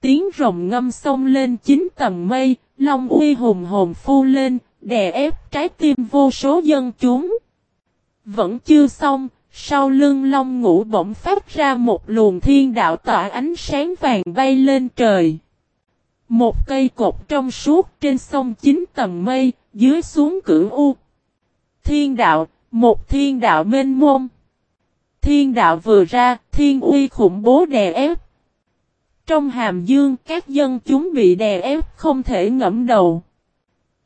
Tiếng rồng ngâm sông lên chín tầng mây, Long uy hùng hồn phu lên, đè ép trái tim vô số dân chúng. Vẫn chưa xong, sau lưng long ngũ bỗng phát ra một luồng thiên đạo tỏa ánh sáng vàng bay lên trời. Một cây cột trong suốt trên sông chín tầng mây, dưới xuống cửu u. Thiên đạo, một thiên đạo mênh môn Thiên đạo vừa ra, thiên uy khủng bố đè ép. Trong hàm dương, các dân chúng bị đè ép không thể ngẫm đầu.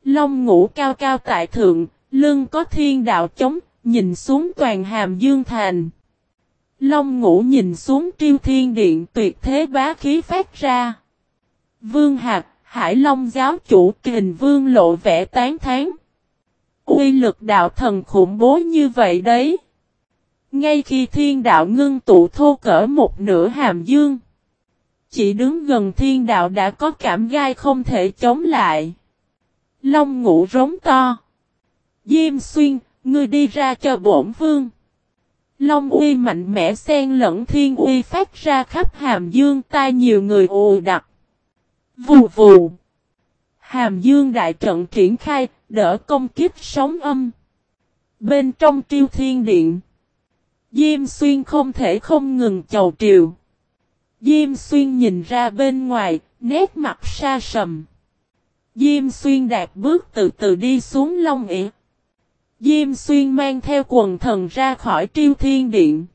Long ngủ cao cao tại thượng, lưng có thiên đạo chống, nhìn xuống toàn hàm dương thành. Long ngủ nhìn xuống triêu thiên điện tuyệt thế bá khí phát ra. Vương Hạc, Hải Long giáo chủ kình vương lộ vẻ tán thán. Uy lực đạo thần khủng bố như vậy đấy. Ngay khi thiên đạo ngưng tụ thô cỡ một nửa hàm dương. Chỉ đứng gần thiên đạo đã có cảm gai không thể chống lại. Long ngũ rống to. Diêm xuyên, ngươi đi ra cho bổn vương. Long uy mạnh mẽ xen lẫn thiên uy phát ra khắp hàm dương tai nhiều người ồ đặc. Vù vù. Hàm dương đại trận triển khai, đỡ công kích sóng âm. Bên trong triêu thiên điện. Diêm xuyên không thể không ngừng chầu triều. Diêm xuyên nhìn ra bên ngoài, nét mặt xa sầm. Diêm xuyên đạp bước từ từ đi xuống long ỉa. Diêm xuyên mang theo quần thần ra khỏi triêu thiên điện.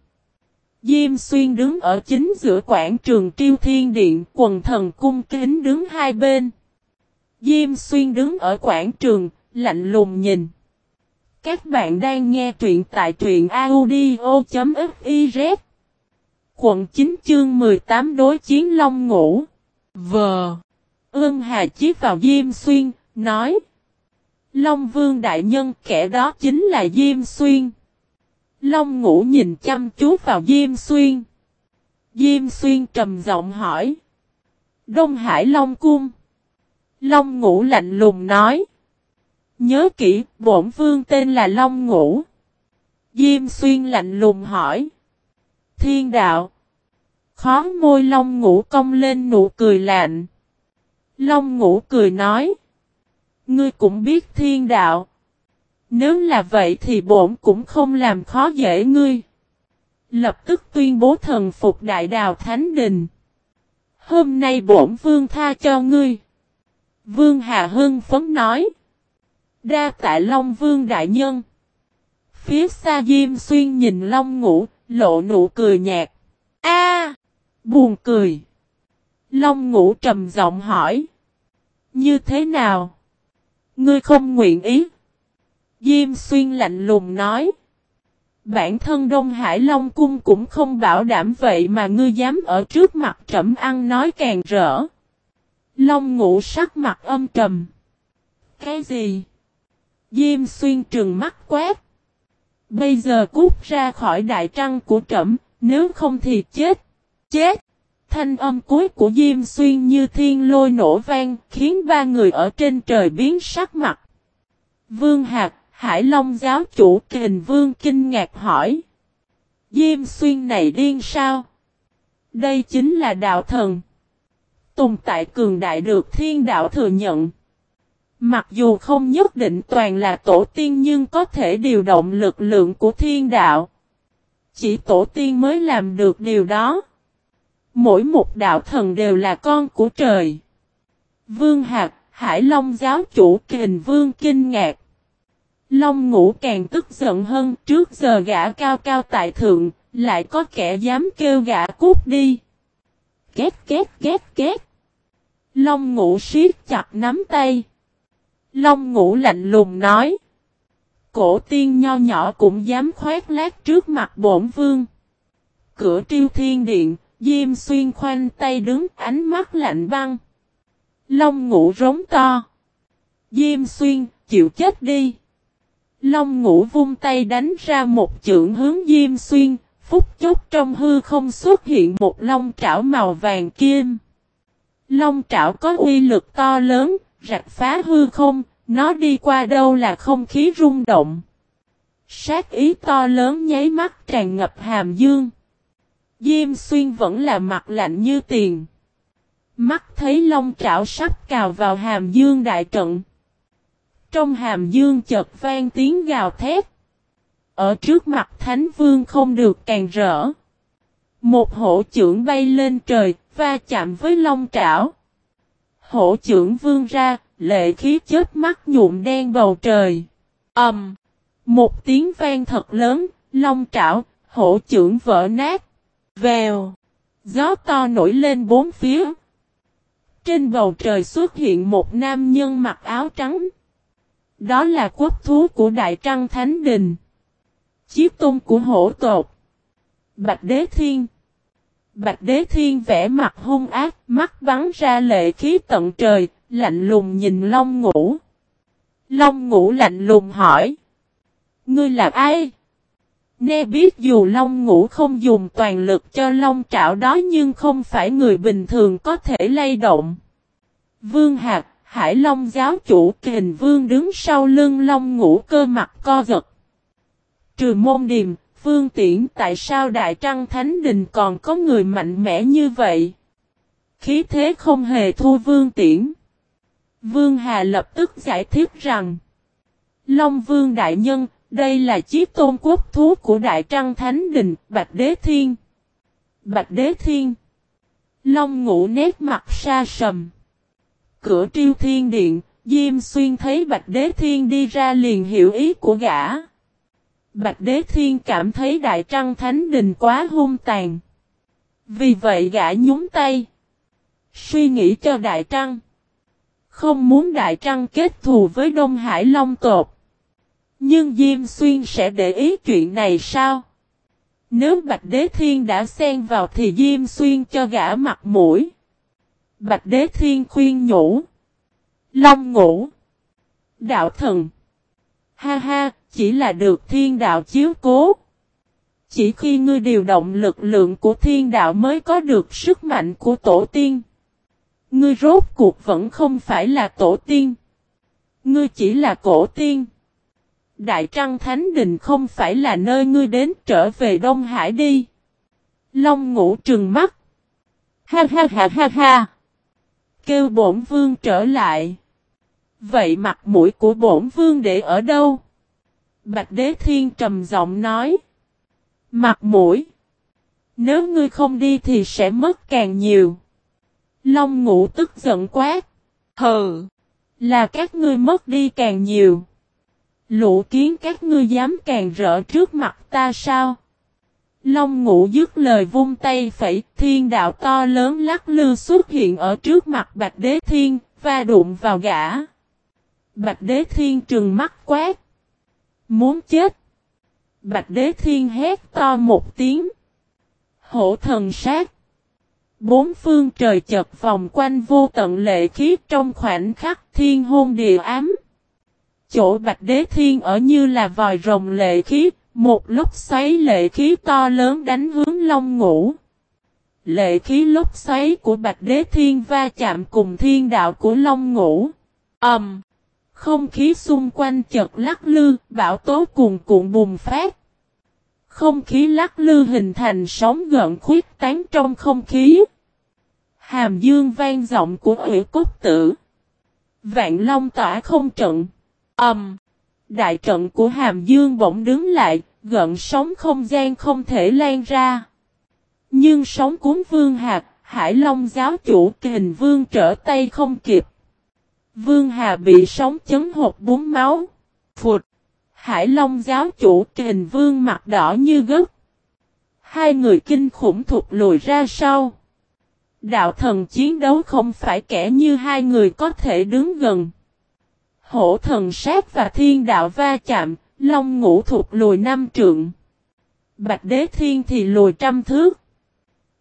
Diêm xuyên đứng ở chính giữa quảng trường triêu thiên điện, quần thần cung kính đứng hai bên. Diêm xuyên đứng ở quảng trường, lạnh lùng nhìn. Các bạn đang nghe truyện tại truyện audio.fiz Quận 9 chương 18 đối chiến Long Ngũ. Vờ Ương Hà Chí vào Diêm Xuyên, nói. Long Vương Đại Nhân kẻ đó chính là Diêm Xuyên. Long Ngũ nhìn chăm chú vào Diêm Xuyên Diêm Xuyên trầm giọng hỏi Đông Hải Long Cung Long Ngũ lạnh lùng nói Nhớ kỹ, bổn vương tên là Long Ngũ. Diêm xuyên lạnh lùng hỏi. Thiên đạo. Khó môi Long Ngũ cong lên nụ cười lạnh. Long Ngũ cười nói. Ngươi cũng biết thiên đạo. Nếu là vậy thì bổn cũng không làm khó dễ ngươi. Lập tức tuyên bố thần phục đại đào Thánh Đình. Hôm nay bổn vương tha cho ngươi. Vương Hà Hưng phấn nói. Đa tại Long Vương Đại Nhân. Phía xa Diêm Xuyên nhìn Long Ngũ, lộ nụ cười nhạt. A, Buồn cười. Long Ngũ trầm giọng hỏi. Như thế nào? Ngươi không nguyện ý. Diêm Xuyên lạnh lùng nói. Bản thân Đông Hải Long Cung cũng không bảo đảm vậy mà ngươi dám ở trước mặt trẫm ăn nói càng rỡ. Long ngũ sắc mặt âm trầm. Cái gì? Diêm xuyên trừng mắt quát. Bây giờ cút ra khỏi đại trăng của trẫm, nếu không thì chết. Chết! Thanh âm cuối của Diêm Xuyên như thiên lôi nổ vang, khiến ba người ở trên trời biến sắc mặt. Vương Hạc, Hải Long giáo chủ kình vương kinh ngạc hỏi. Diêm Xuyên này điên sao? Đây chính là đạo thần. Tùng tại cường đại được thiên đạo thừa nhận. Mặc dù không nhất định toàn là tổ tiên nhưng có thể điều động lực lượng của thiên đạo. Chỉ tổ tiên mới làm được điều đó. Mỗi một đạo thần đều là con của trời. Vương Hạc, Hải Long giáo chủ kình vương kinh ngạc. Long ngũ càng tức giận hơn trước giờ gã cao cao tại thượng, lại có kẻ dám kêu gã cút đi. Két két két két. Long ngũ siết chặt nắm tay. Long ngũ lạnh lùng nói. Cổ tiên nho nhỏ cũng dám khoét lát trước mặt bổn vương. Cửa triêu thiên điện, Diêm xuyên khoanh tay đứng ánh mắt lạnh băng. Long ngũ rống to. Diêm xuyên, chịu chết đi. Long ngũ vung tay đánh ra một chưởng hướng Diêm xuyên, phút chốc trong hư không xuất hiện một long trảo màu vàng kim. Long trảo có uy lực to lớn, rạch phá hư không, nó đi qua đâu là không khí rung động. Sát ý to lớn nháy mắt tràn ngập hàm dương. Diêm xuyên vẫn là mặt lạnh như tiền. Mắt thấy long trảo sắp cào vào hàm dương đại trận. Trong hàm dương chợt vang tiếng gào thét. Ở trước mặt Thánh Vương không được càng rỡ. Một hổ trưởng bay lên trời, va chạm với long trảo. Hổ trưởng vương ra, lệ khí chết mắt nhuộm đen bầu trời. ầm, um, Một tiếng vang thật lớn, long trảo, hổ trưởng vỡ nát. Vèo. Gió to nổi lên bốn phía. Trên bầu trời xuất hiện một nam nhân mặc áo trắng. Đó là quốc thú của Đại Trăng Thánh Đình. Chiếc tôn của hổ tột. Bạch Đế Thiên. Bạch Đế Thiên vẽ mặt hung ác, mắt bắn ra lệ khí tận trời, lạnh lùng nhìn Long Ngũ. Long Ngũ lạnh lùng hỏi. Ngươi là ai? Nè biết dù Long Ngũ không dùng toàn lực cho Long Trảo đó nhưng không phải người bình thường có thể lay động. Vương Hạc, Hải Long giáo chủ kình vương đứng sau lưng Long Ngũ cơ mặt co giật. Trừ môn điềm, Vương Tiễn tại sao Đại Trăng Thánh Đình còn có người mạnh mẽ như vậy? Khí thế không hề thua Vương Tiễn. Vương Hà lập tức giải thích rằng Long Vương Đại Nhân, đây là chiếc tôn quốc thú của Đại Trăng Thánh Đình, Bạch Đế Thiên. Bạch Đế Thiên Long ngủ nét mặt xa sầm. Cửa triêu thiên điện, Diêm Xuyên thấy Bạch Đế Thiên đi ra liền hiểu ý của gã. Bạch Đế Thiên cảm thấy Đại Trăng Thánh Đình quá hung tàn. Vì vậy gã nhúng tay. Suy nghĩ cho Đại Trăng. Không muốn Đại Trăng kết thù với Đông Hải Long Tột. Nhưng Diêm Xuyên sẽ để ý chuyện này sao? Nếu Bạch Đế Thiên đã xen vào thì Diêm Xuyên cho gã mặt mũi. Bạch Đế Thiên khuyên nhủ. Long ngủ. Đạo thần. Ha ha, chỉ là được thiên đạo chiếu cố. Chỉ khi ngươi điều động lực lượng của thiên đạo mới có được sức mạnh của tổ tiên. Ngươi rốt cuộc vẫn không phải là tổ tiên. Ngươi chỉ là cổ tiên. Đại Trăng Thánh Đình không phải là nơi ngươi đến trở về Đông Hải đi. Long ngủ trừng mắt. Ha ha ha ha ha. Kêu bổn vương trở lại. Vậy mặt mũi của bổn vương để ở đâu? Bạch Đế Thiên trầm giọng nói. Mặt mũi. Nếu ngươi không đi thì sẽ mất càng nhiều. Long ngủ tức giận quát. Hừ. Là các ngươi mất đi càng nhiều. Lũ kiến các ngươi dám càng rỡ trước mặt ta sao? Long ngũ dứt lời vung tay phẩy, thiên đạo to lớn lắc lư xuất hiện ở trước mặt Bạch Đế Thiên, và đụng vào gã. Bạch Đế Thiên trừng mắt quát. Muốn chết. Bạch Đế Thiên hét to một tiếng. Hổ thần sát. Bốn phương trời chật vòng quanh vô tận lệ khí trong khoảnh khắc thiên hôn địa ám. Chỗ Bạch Đế Thiên ở như là vòi rồng lệ khí, một lúc xoáy lệ khí to lớn đánh hướng Long Ngũ. Lệ khí lúc xoáy của Bạch Đế Thiên va chạm cùng thiên đạo của Long Ngũ. Ầm. Um, không khí xung quanh chợt lắc lư, bão tố cuồn cuộn bùng phát. Không khí lắc lư hình thành sóng gợn khuyết tán trong không khí. Hàm dương vang giọng của ủy cốt tử. Vạn long tỏa không trận. Âm. Um, đại trận của hàm dương bỗng đứng lại, gợn sóng không gian không thể lan ra. Nhưng sóng cuốn vương hạt, hải long giáo chủ kình vương trở tay không kịp. Vương Hà bị sóng chấn hột bún máu. Phụt. Hải Long giáo chủ kình vương mặt đỏ như gấc. Hai người kinh khủng thụt lùi ra sau. Đạo thần chiến đấu không phải kẻ như hai người có thể đứng gần. Hổ thần sát và thiên đạo va chạm, long ngũ thuộc lùi năm trượng. Bạch đế thiên thì lùi trăm thước.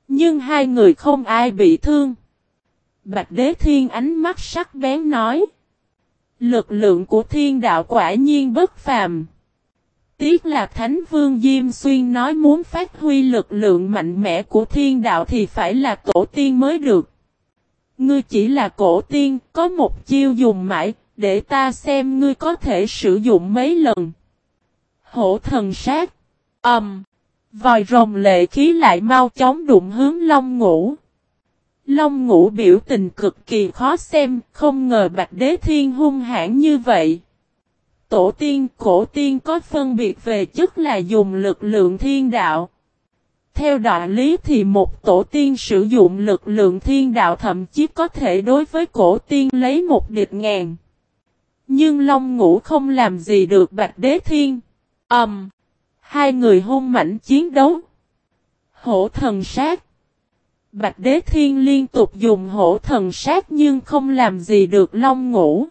Nhưng hai người không ai bị thương. Bạch Đế Thiên ánh mắt sắc bén nói. Lực lượng của thiên đạo quả nhiên bất phàm. Tiếc là Thánh Vương Diêm Xuyên nói muốn phát huy lực lượng mạnh mẽ của thiên đạo thì phải là tổ tiên mới được. Ngươi chỉ là cổ tiên, có một chiêu dùng mãi, để ta xem ngươi có thể sử dụng mấy lần. Hổ thần sát. Ẩm. Um, vòi rồng lệ khí lại mau chóng đụng hướng long ngủ. Long ngũ biểu tình cực kỳ khó xem, không ngờ Bạch Đế Thiên hung hãn như vậy. tổ tiên, cổ tiên có phân biệt về chức là dùng lực lượng thiên đạo. Theo đạo lý thì một tổ tiên sử dụng lực lượng thiên đạo thậm chí có thể đối với cổ tiên lấy một địch ngàn. Nhưng Long Ngũ không làm gì được Bạch Đế Thiên. Ầm. Um, hai người hung mảnh chiến đấu. Hổ thần sát. Bạch Đế Thiên liên tục dùng hổ thần sát nhưng không làm gì được Long Ngũ.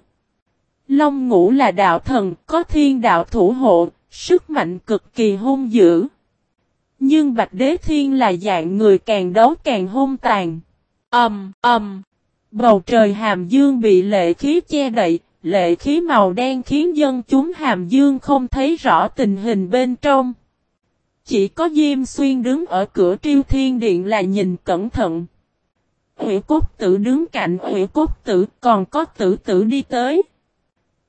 Long Ngũ là đạo thần, có thiên đạo thủ hộ, sức mạnh cực kỳ hung dữ. Nhưng Bạch Đế Thiên là dạng người càng đấu càng hung tàn. Ầm, um, ầm. Um. Bầu trời hàm dương bị lệ khí che đậy, lệ khí màu đen khiến dân chúng hàm dương không thấy rõ tình hình bên trong. Chỉ có Diêm Xuyên đứng ở cửa triêu thiên điện là nhìn cẩn thận. Hủy cốt tử đứng cạnh hủy cốt tử còn có tử tử đi tới.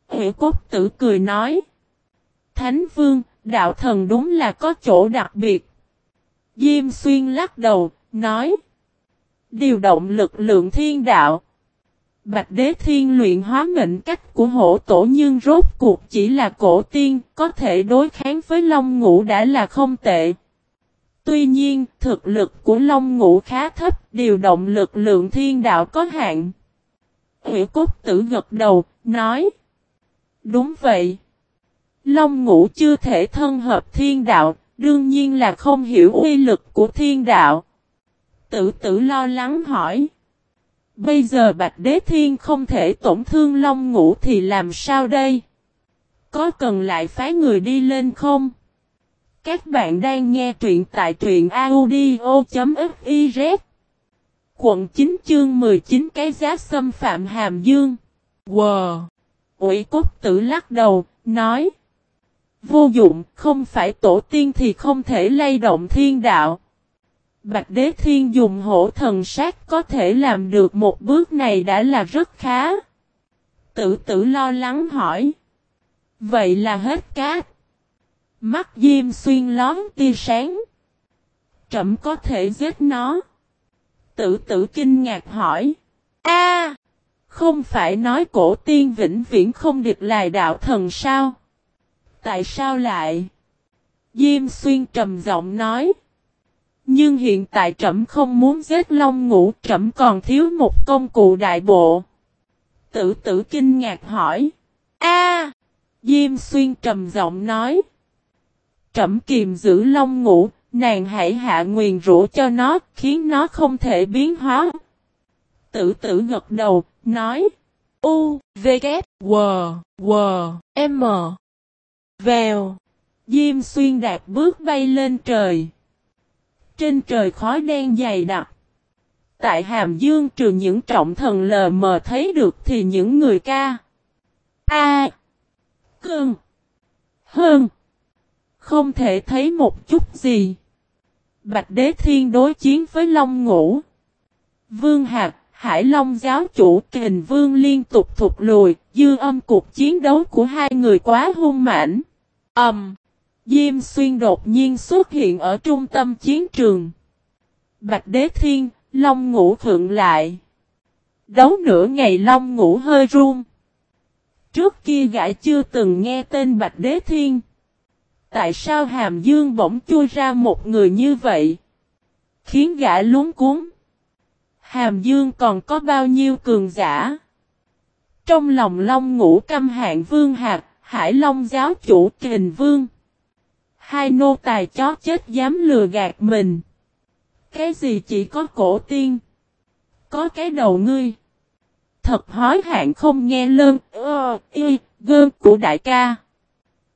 Hủy cốt tử cười nói. Thánh vương, đạo thần đúng là có chỗ đặc biệt. Diêm xuyên lắc đầu, nói. Điều động lực lượng thiên đạo. Bạch đế thiên luyện hóa mệnh cách của hổ tổ nhưng rốt cuộc chỉ là cổ tiên, có thể đối kháng với Long Ngũ đã là không tệ. Tuy nhiên, thực lực của Long Ngũ khá thấp, điều động lực lượng thiên đạo có hạn. Hủy cốt tử gật đầu, nói. Đúng vậy. Long Ngũ chưa thể thân hợp thiên đạo, đương nhiên là không hiểu uy lực của thiên đạo. Tử tử lo lắng hỏi. Bây giờ Bạch Đế Thiên không thể tổn thương Long Ngũ thì làm sao đây? Có cần lại phái người đi lên không? Các bạn đang nghe truyện tại truyện audio.fiz Quận 9 chương 19 cái giá xâm phạm Hàm Dương Wow! Ủy cốt tử lắc đầu, nói Vô dụng, không phải tổ tiên thì không thể lay động thiên đạo. Bạch Đế Thiên dùng hổ thần sát có thể làm được một bước này đã là rất khá. Tử tử lo lắng hỏi. Vậy là hết cát. Mắt Diêm xuyên lón tia sáng. Trẩm có thể giết nó. Tử tử kinh ngạc hỏi. A, Không phải nói cổ tiên vĩnh viễn không địch lại đạo thần sao? Tại sao lại? Diêm xuyên trầm giọng nói. Nhưng hiện tại trẫm không muốn giết Long Ngũ, trẫm còn thiếu một công cụ đại bộ. Tử tử kinh ngạc hỏi. A, Diêm xuyên trầm giọng nói. Trẫm kiềm giữ Long Ngũ, nàng hãy hạ nguyền rũ cho nó, khiến nó không thể biến hóa. Tử tử gật đầu, nói. U, V, K, W, W, M. Vèo. Diêm xuyên đạt bước bay lên trời. Trên trời khói đen dày đặc. Tại Hàm Dương trừ những trọng thần lờ mờ thấy được thì những người ca. A. Cơn. Hơn. Không thể thấy một chút gì. Bạch Đế Thiên đối chiến với Long Ngũ. Vương Hạc, Hải Long giáo chủ kình vương liên tục thụt lùi, dư âm cuộc chiến đấu của hai người quá hung mãnh. âm Um, Diêm xuyên đột nhiên xuất hiện ở trung tâm chiến trường. Bạch Đế Thiên, Long ngủ thượng lại. Đấu nửa ngày Long ngủ hơi run. Trước kia gã chưa từng nghe tên Bạch Đế Thiên. Tại sao Hàm Dương bỗng chui ra một người như vậy? Khiến gã lúng cuốn. Hàm Dương còn có bao nhiêu cường giả? Trong lòng Long ngủ căm hạng Vương Hạc, Hải Long giáo chủ Kình Vương. Hai nô tài chó chết dám lừa gạt mình. Cái gì chỉ có cổ tiên. Có cái đầu ngươi. Thật hói hạn không nghe lơn, ơ, y, gơn của đại ca.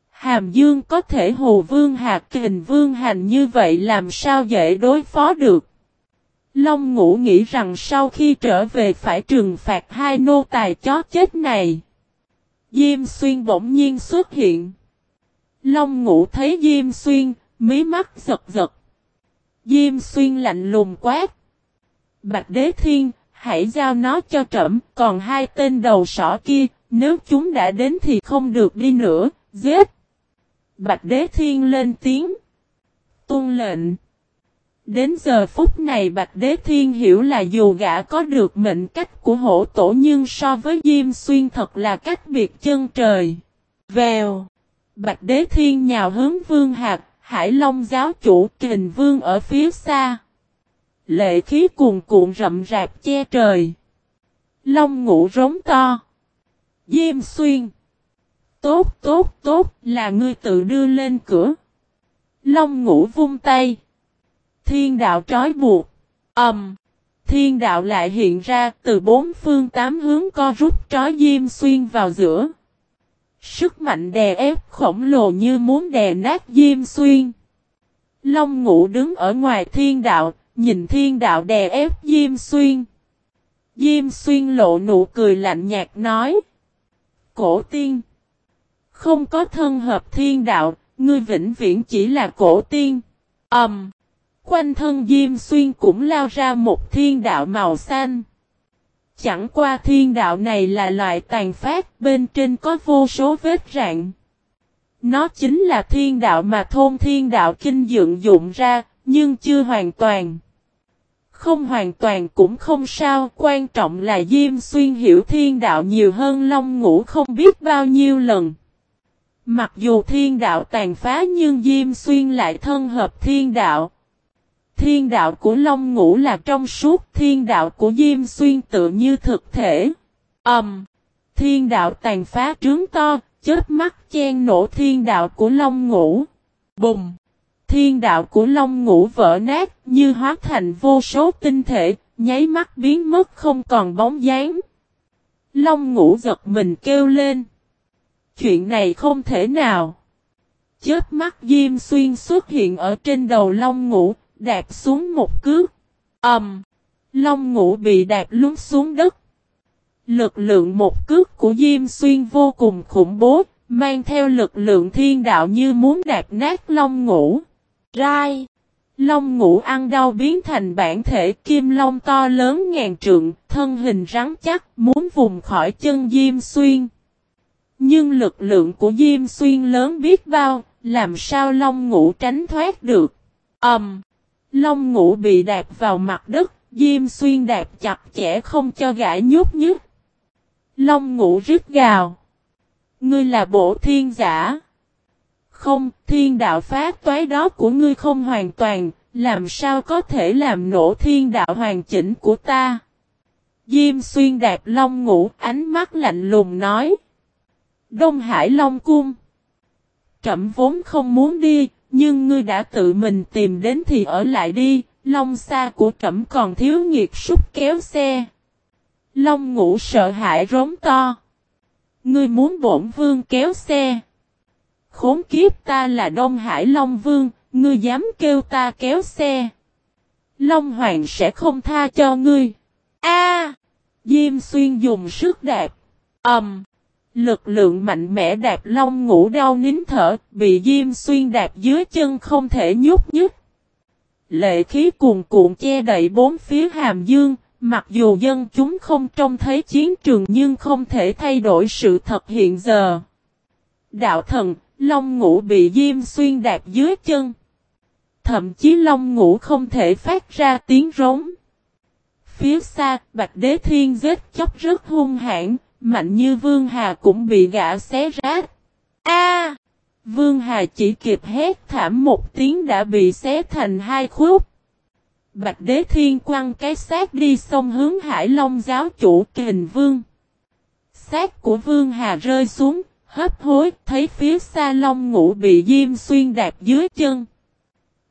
Hàm Dương có thể hồ vương hạt kình vương hành như vậy làm sao dễ đối phó được. Long ngũ nghĩ rằng sau khi trở về phải trừng phạt hai nô tài chó chết này. Diêm xuyên bỗng nhiên xuất hiện. Long ngủ thấy Diêm xuyên, mí mắt giật giật. Diêm xuyên lạnh lùng quát. Bạch đế thiên, hãy giao nó cho trẫm, còn hai tên đầu sỏ kia, nếu chúng đã đến thì không được đi nữa, giết. Bạch đế thiên lên tiếng. Tôn lệnh. Đến giờ phút này Bạch Đế Thiên hiểu là dù gã có được mệnh cách của hổ tổ nhưng so với Diêm Xuyên thật là cách biệt chân trời. Vèo. Bạch Đế Thiên nhào hướng Vương Hạc, Hải Long giáo chủ kình Vương ở phía xa. Lệ khí cuồn cuộn rậm rạp che trời. Long ngủ rống to. Diêm xuyên. Tốt tốt tốt là ngươi tự đưa lên cửa. Long ngủ vung tay. Thiên đạo trói buộc. Ẩm. Um, thiên đạo lại hiện ra từ bốn phương tám hướng co rút trói Diêm Xuyên vào giữa. Sức mạnh đè ép khổng lồ như muốn đè nát Diêm Xuyên. Long Ngũ đứng ở ngoài thiên đạo, nhìn thiên đạo đè ép Diêm Xuyên. Diêm Xuyên lộ nụ cười lạnh nhạt nói. Cổ tiên. Không có thân hợp thiên đạo, ngươi vĩnh viễn chỉ là cổ tiên. Ẩm. Um, quanh thân Diêm Xuyên cũng lao ra một thiên đạo màu xanh. Chẳng qua thiên đạo này là loại tàn phát bên trên có vô số vết rạn. Nó chính là thiên đạo mà thôn thiên đạo kinh dựng dụng ra, nhưng chưa hoàn toàn. Không hoàn toàn cũng không sao, quan trọng là Diêm Xuyên hiểu thiên đạo nhiều hơn Long Ngũ không biết bao nhiêu lần. Mặc dù thiên đạo tàn phá nhưng Diêm Xuyên lại thân hợp thiên đạo. Thiên đạo của Long Ngũ là trong suốt, thiên đạo của Diêm Xuyên tự như thực thể. âm Um, thiên đạo tàn phá trướng to, chết mắt chen nổ thiên đạo của Long Ngũ. Bùng! Thiên đạo của Long Ngũ vỡ nát như hóa thành vô số tinh thể, nháy mắt biến mất không còn bóng dáng. Long Ngũ giật mình kêu lên. Chuyện này không thể nào. Chết mắt Diêm Xuyên xuất hiện ở trên đầu Long Ngũ, đạp xuống một cước. Ầm. Um, Long ngũ bị đạp lún xuống đất. Lực lượng một cước của Diêm Xuyên vô cùng khủng bố, mang theo lực lượng thiên đạo như muốn đạp nát Long ngũ. Rai. Long ngũ ăn đau biến thành bản thể kim long to lớn ngàn trượng, thân hình rắn chắc, muốn vùng khỏi chân Diêm Xuyên. Nhưng lực lượng của Diêm Xuyên lớn biết bao, làm sao Long ngũ tránh thoát được. Ầm. Um, Long ngũ bị đạp vào mặt đất, Diêm xuyên đạp chặt chẽ không cho gã nhút nhứt. Long ngũ rít gào. Ngươi là bộ thiên giả. Không, thiên đạo phá toái đó của ngươi không hoàn toàn, làm sao có thể làm nổ thiên đạo hoàn chỉnh của ta. Diêm xuyên đạp long ngũ, ánh mắt lạnh lùng nói. Đông Hải Long Cung. Trẩm vốn không muốn đi, nhưng ngươi đã tự mình tìm đến thì ở lại đi, Long xa của trẫm còn thiếu nghiệt súc kéo xe. Long ngủ sợ hãi rống to. Ngươi muốn bổn vương kéo xe. Khốn kiếp ta là Đông Hải Long Vương, ngươi dám kêu ta kéo xe. Long Hoàng sẽ không tha cho ngươi. A! Diêm xuyên dùng sức đạp. Ẩm! Um, Lực lượng mạnh mẽ đạp long ngủ đau nín thở, bị diêm xuyên đạp dưới chân không thể nhúc nhích. Lệ khí cuồn cuộn che đậy bốn phía hàm dương, mặc dù dân chúng không trông thấy chiến trường nhưng không thể thay đổi sự thật hiện giờ. Đạo thần, long ngủ bị diêm xuyên đạp dưới chân. Thậm chí long ngủ không thể phát ra tiếng rống. Phía xa, Bạch Đế Thiên giết chóc rất hung hãn, Mạnh như Vương Hà cũng bị gã xé rách. A! Vương Hà chỉ kịp hét thảm một tiếng đã bị xé thành hai khúc. Bạch Đế Thiên quăng cái xác đi sông hướng Hải Long giáo chủ kình Vương. Xác của Vương Hà rơi xuống, hấp hối, thấy phía xa Long ngũ bị Diêm Xuyên đạp dưới chân.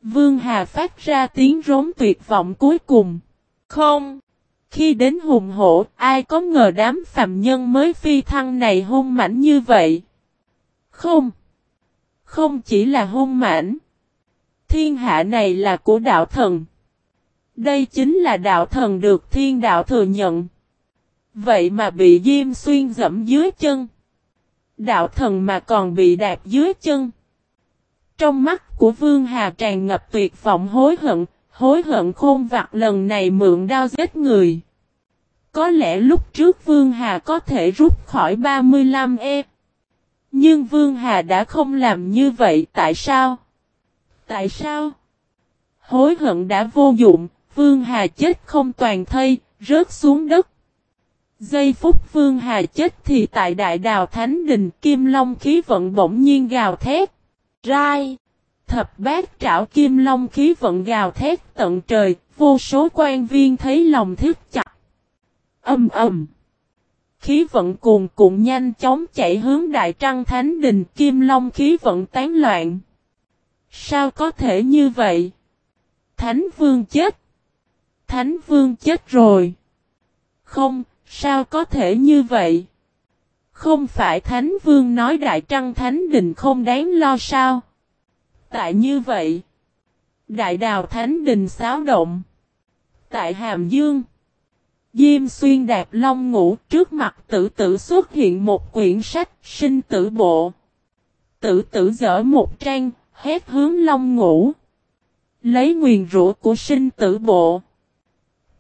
Vương Hà phát ra tiếng rống tuyệt vọng cuối cùng. Không! Khi đến hùng hổ, ai có ngờ đám phạm nhân mới phi thăng này hung mãnh như vậy? Không. Không chỉ là hung mãnh. Thiên hạ này là của đạo thần. Đây chính là đạo thần được thiên đạo thừa nhận. Vậy mà bị Diêm Xuyên dẫm dưới chân. Đạo thần mà còn bị đạp dưới chân. Trong mắt của Vương Hà tràn ngập tuyệt vọng hối hận, Hối hận khôn vặt lần này mượn đao giết người. Có lẽ lúc trước Vương Hà có thể rút khỏi 35E. Nhưng Vương Hà đã không làm như vậy tại sao? Tại sao? Hối hận đã vô dụng, Vương Hà chết không toàn thây, rớt xuống đất. Giây phút Vương Hà chết thì tại Đại Đào Thánh Đình Kim Long khí vận bỗng nhiên gào thét. Rai! Thập bát trảo Kim Long khí vận gào thét tận trời, vô số quan viên thấy lòng thiết chặt. Âm ầm! Khí vận cuồn cuộn nhanh chóng chạy hướng Đại Trăng Thánh Đình Kim Long khí vận tán loạn. Sao có thể như vậy? Thánh Vương chết! Thánh Vương chết rồi! Không, sao có thể như vậy? Không phải Thánh Vương nói Đại Trăng Thánh Đình không đáng lo sao? Tại như vậy, Đại Đào Thánh Đình xáo động. Tại Hàm Dương, Diêm xuyên đạp long ngủ trước mặt tử tử xuất hiện một quyển sách sinh tử bộ. Tử tử dở một trang, hét hướng long ngủ. Lấy nguyền rũ của sinh tử bộ.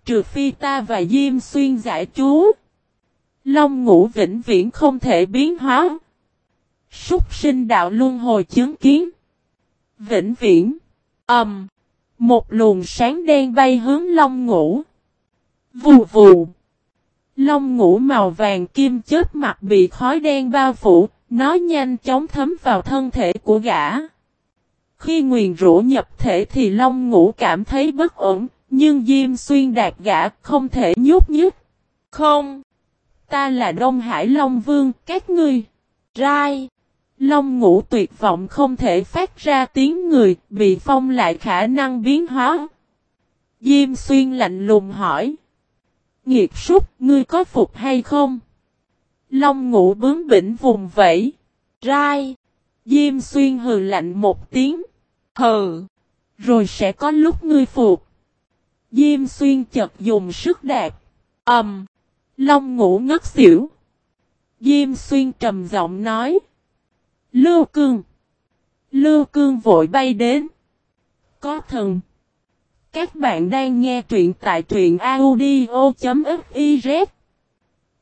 Trừ phi ta và Diêm xuyên giải chú. Long ngũ vĩnh viễn không thể biến hóa. Súc sinh đạo luân hồi chứng kiến. Vĩnh viễn. Ầm. Um, một luồng sáng đen bay hướng long ngũ. Vù vù. Long ngũ màu vàng kim chết mặt bị khói đen bao phủ, nó nhanh chóng thấm vào thân thể của gã. Khi nguyền rũ nhập thể thì Long ngũ cảm thấy bất ổn, nhưng Diêm Xuyên đạt gã không thể nhút nhứt. Không, ta là Đông Hải Long Vương, các ngươi. Rai. Long ngũ tuyệt vọng không thể phát ra tiếng người, bị phong lại khả năng biến hóa. Diêm Xuyên lạnh lùng hỏi. Nghiệt súc, ngươi có phục hay không? Long ngũ bướng bỉnh vùng vẫy. Rai. Diêm Xuyên hừ lạnh một tiếng. Hừ. Rồi sẽ có lúc ngươi phục. Diêm Xuyên chật dùng sức đạt. Ẩm. Um, Long ngủ ngất xỉu. Diêm Xuyên trầm giọng nói. Lưu Cương. Lưu Cương vội bay đến. Có thần. Các bạn đang nghe truyện tại truyện audio.fiz.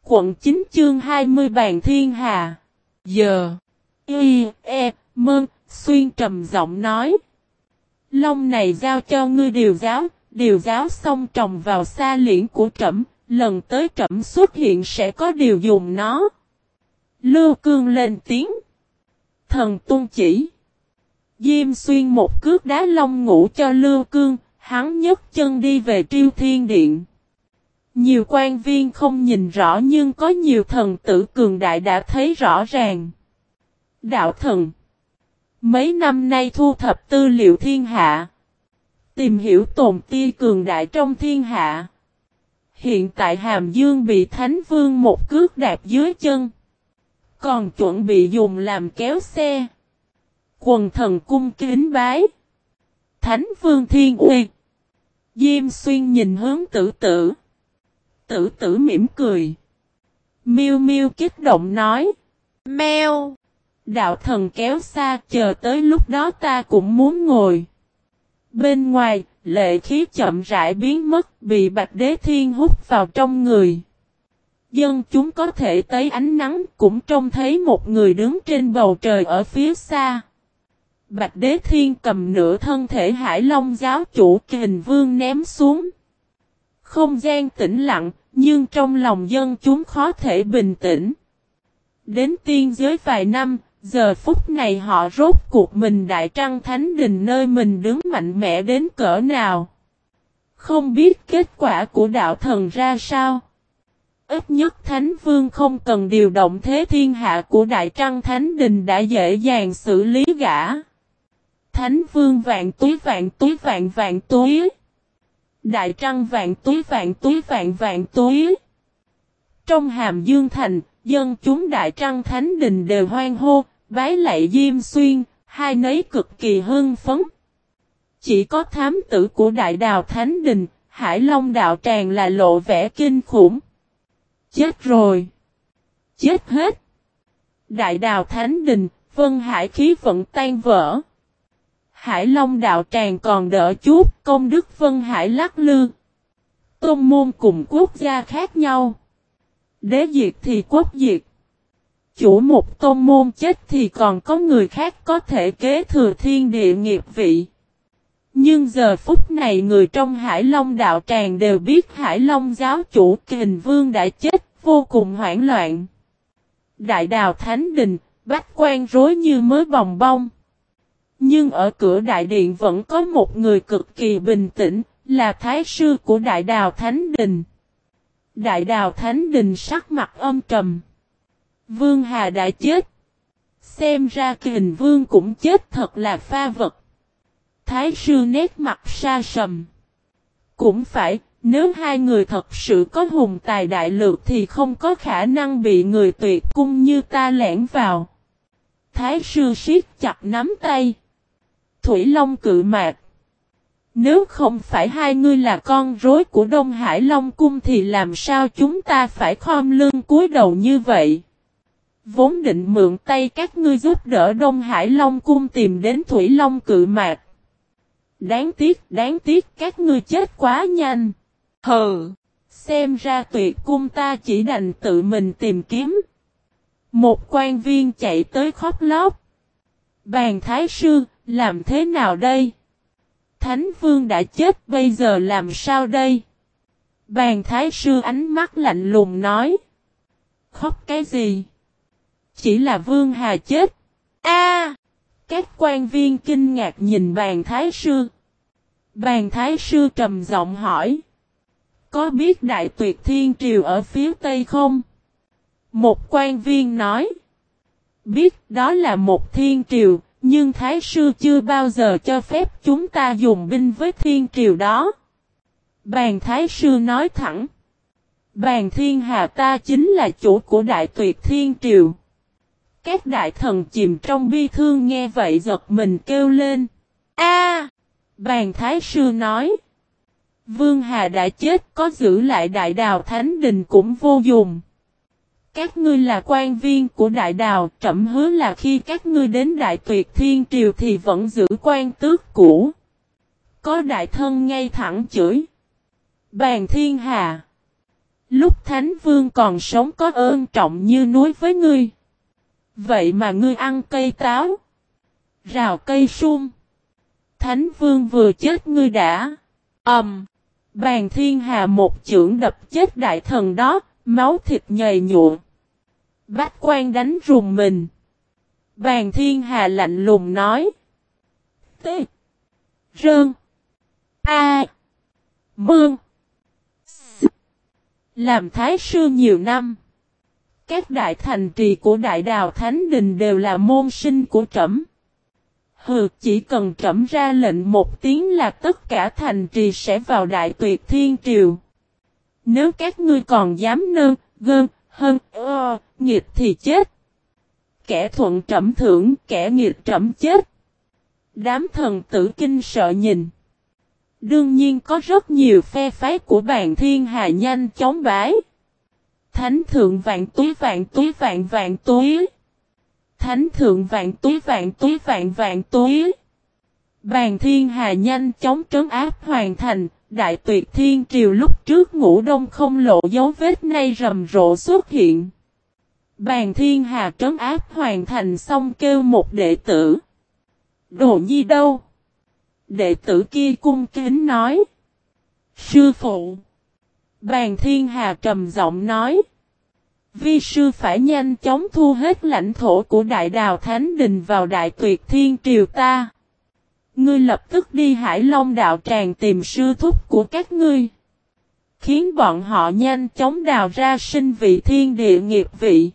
Quận 9 chương 20 bàn thiên hà. Giờ. Y, E, Mơn, Xuyên trầm giọng nói. Long này giao cho ngươi điều giáo, điều giáo xong trồng vào xa liễn của trẩm, lần tới trẩm xuất hiện sẽ có điều dùng nó. Lưu cương lên tiếng. Thần tuân chỉ. Diêm xuyên một cước đá long ngủ cho Lưu cương, hắn nhấc chân đi về triêu thiên điện. Nhiều quan viên không nhìn rõ nhưng có nhiều thần tử cường đại đã thấy rõ ràng. Đạo thần Mấy năm nay thu thập tư liệu thiên hạ. Tìm hiểu tồn ti cường đại trong thiên hạ. Hiện tại Hàm Dương bị Thánh Vương một cước đạp dưới chân. Còn chuẩn bị dùng làm kéo xe. Quần thần cung kính bái. Thánh Vương Thiên Uy. Diêm xuyên nhìn hướng tử tử. Tử tử mỉm cười. Miêu miêu kích động nói. Mèo. Đạo thần kéo xa chờ tới lúc đó ta cũng muốn ngồi. Bên ngoài, lệ khí chậm rãi biến mất bị bạch đế thiên hút vào trong người. Dân chúng có thể thấy ánh nắng cũng trông thấy một người đứng trên bầu trời ở phía xa. Bạch đế thiên cầm nửa thân thể hải long giáo chủ kình vương ném xuống. Không gian tĩnh lặng, nhưng trong lòng dân chúng khó thể bình tĩnh. Đến tiên giới vài năm, Giờ phút này họ rốt cuộc mình Đại Trăng Thánh Đình nơi mình đứng mạnh mẽ đến cỡ nào. Không biết kết quả của đạo thần ra sao. Ít nhất Thánh Vương không cần điều động thế thiên hạ của Đại Trăng Thánh Đình đã dễ dàng xử lý gã. Thánh Vương vạn túi vạn túi vạn vạn túi. Đại Trăng vạn túi vạn túi vạn vạn túi. Trong hàm Dương Thành, dân chúng Đại Trăng Thánh Đình đều hoan hô, bái lạy Diêm Xuyên, hai nấy cực kỳ hưng phấn. Chỉ có thám tử của Đại Đào Thánh Đình, Hải Long Đạo Tràng là lộ vẻ kinh khủng. Chết rồi. Chết hết. Đại Đào Thánh Đình, Vân Hải khí vận tan vỡ. Hải Long Đạo Tràng còn đỡ chút, công đức Vân Hải lắc lư. Tôn môn cùng quốc gia khác nhau. Đế diệt thì quốc diệt chủ một tôn môn chết thì còn có người khác có thể kế thừa thiên địa nghiệp vị. Nhưng giờ phút này người trong Hải Long đạo tràng đều biết Hải Long giáo chủ Kình Vương đã chết, vô cùng hoảng loạn. Đại đào Thánh Đình, bách quan rối như mới bồng bông. Nhưng ở cửa đại điện vẫn có một người cực kỳ bình tĩnh, là thái sư của đại đào Thánh Đình. Đại đào Thánh Đình sắc mặt âm trầm. Vương Hà đã chết. Xem ra kình vương cũng chết thật là pha vật. Thái sư nét mặt xa sầm. Cũng phải, nếu hai người thật sự có hùng tài đại lược thì không có khả năng bị người tuyệt cung như ta lẻn vào. Thái sư siết chặt nắm tay. Thủy Long cự mạc. Nếu không phải hai ngươi là con rối của Đông Hải Long Cung thì làm sao chúng ta phải khom lưng cúi đầu như vậy? Vốn định mượn tay các ngươi giúp đỡ Đông Hải Long Cung tìm đến Thủy Long cự mạc. Đáng tiếc, đáng tiếc các ngươi chết quá nhanh. Hừ, xem ra tuyệt cung ta chỉ đành tự mình tìm kiếm. Một quan viên chạy tới khóc lóc. Bàn thái sư, làm thế nào đây? Thánh vương đã chết bây giờ làm sao đây? Bàn thái sư ánh mắt lạnh lùng nói. Khóc cái gì? Chỉ là vương hà chết. A! Các quan viên kinh ngạc nhìn bàn thái sư. Bàn thái sư trầm giọng hỏi. Có biết đại tuyệt thiên triều ở phía tây không? Một quan viên nói. Biết đó là một thiên triều, nhưng Thái Sư chưa bao giờ cho phép chúng ta dùng binh với thiên triều đó. Bàn Thái Sư nói thẳng. Bàn thiên hà ta chính là chủ của đại tuyệt thiên triều. Các đại thần chìm trong bi thương nghe vậy giật mình kêu lên. A! bàn Thái Sư nói. Vương Hà đã chết có giữ lại đại đào thánh đình cũng vô dụng. Các ngươi là quan viên của đại đào, trẫm hứa là khi các ngươi đến đại tuyệt thiên triều thì vẫn giữ quan tước cũ. Có đại thân ngay thẳng chửi. Bàn thiên hà. Lúc thánh vương còn sống có ơn trọng như núi với ngươi. Vậy mà ngươi ăn cây táo. Rào cây sung. Thánh vương vừa chết ngươi đã. Ẩm. Um, bàn thiên hà một chưởng đập chết đại thần đó, máu thịt nhầy nhụa. Bách quan đánh rùng mình. Bàn thiên hà lạnh lùng nói. T. Rơn. A. Mương. Làm thái sư nhiều năm. Các đại thành trì của đại đào Thánh Đình đều là môn sinh của trẫm. Hừ, chỉ cần trẫm ra lệnh một tiếng là tất cả thành trì sẽ vào đại tuyệt thiên triều. Nếu các ngươi còn dám nơn, gơn, hơn, ơ, nghịch thì chết. Kẻ thuận trẫm thưởng, kẻ nghịch trẫm chết. Đám thần tử kinh sợ nhìn. Đương nhiên có rất nhiều phe phái của bàn thiên hà nhanh chóng bái. Thánh thượng vạn túi vạn túi vạn vạn túi. Thánh thượng vạn túi vạn túi vạn vạn túi. Bàn thiên hà nhanh chóng trấn áp hoàn thành, đại tuyệt thiên triều lúc trước ngủ đông không lộ dấu vết nay rầm rộ xuất hiện. Bàn thiên hà trấn áp hoàn thành xong kêu một đệ tử. Đồ nhi đâu? Đệ tử kia cung kính nói. Sư phụ. Bàn thiên hà trầm giọng nói. Vi sư phải nhanh chóng thu hết lãnh thổ của đại đào Thánh Đình vào đại tuyệt thiên triều ta. Ngươi lập tức đi Hải Long đạo tràng tìm sư thúc của các ngươi. Khiến bọn họ nhanh chóng đào ra sinh vị thiên địa nghiệp vị.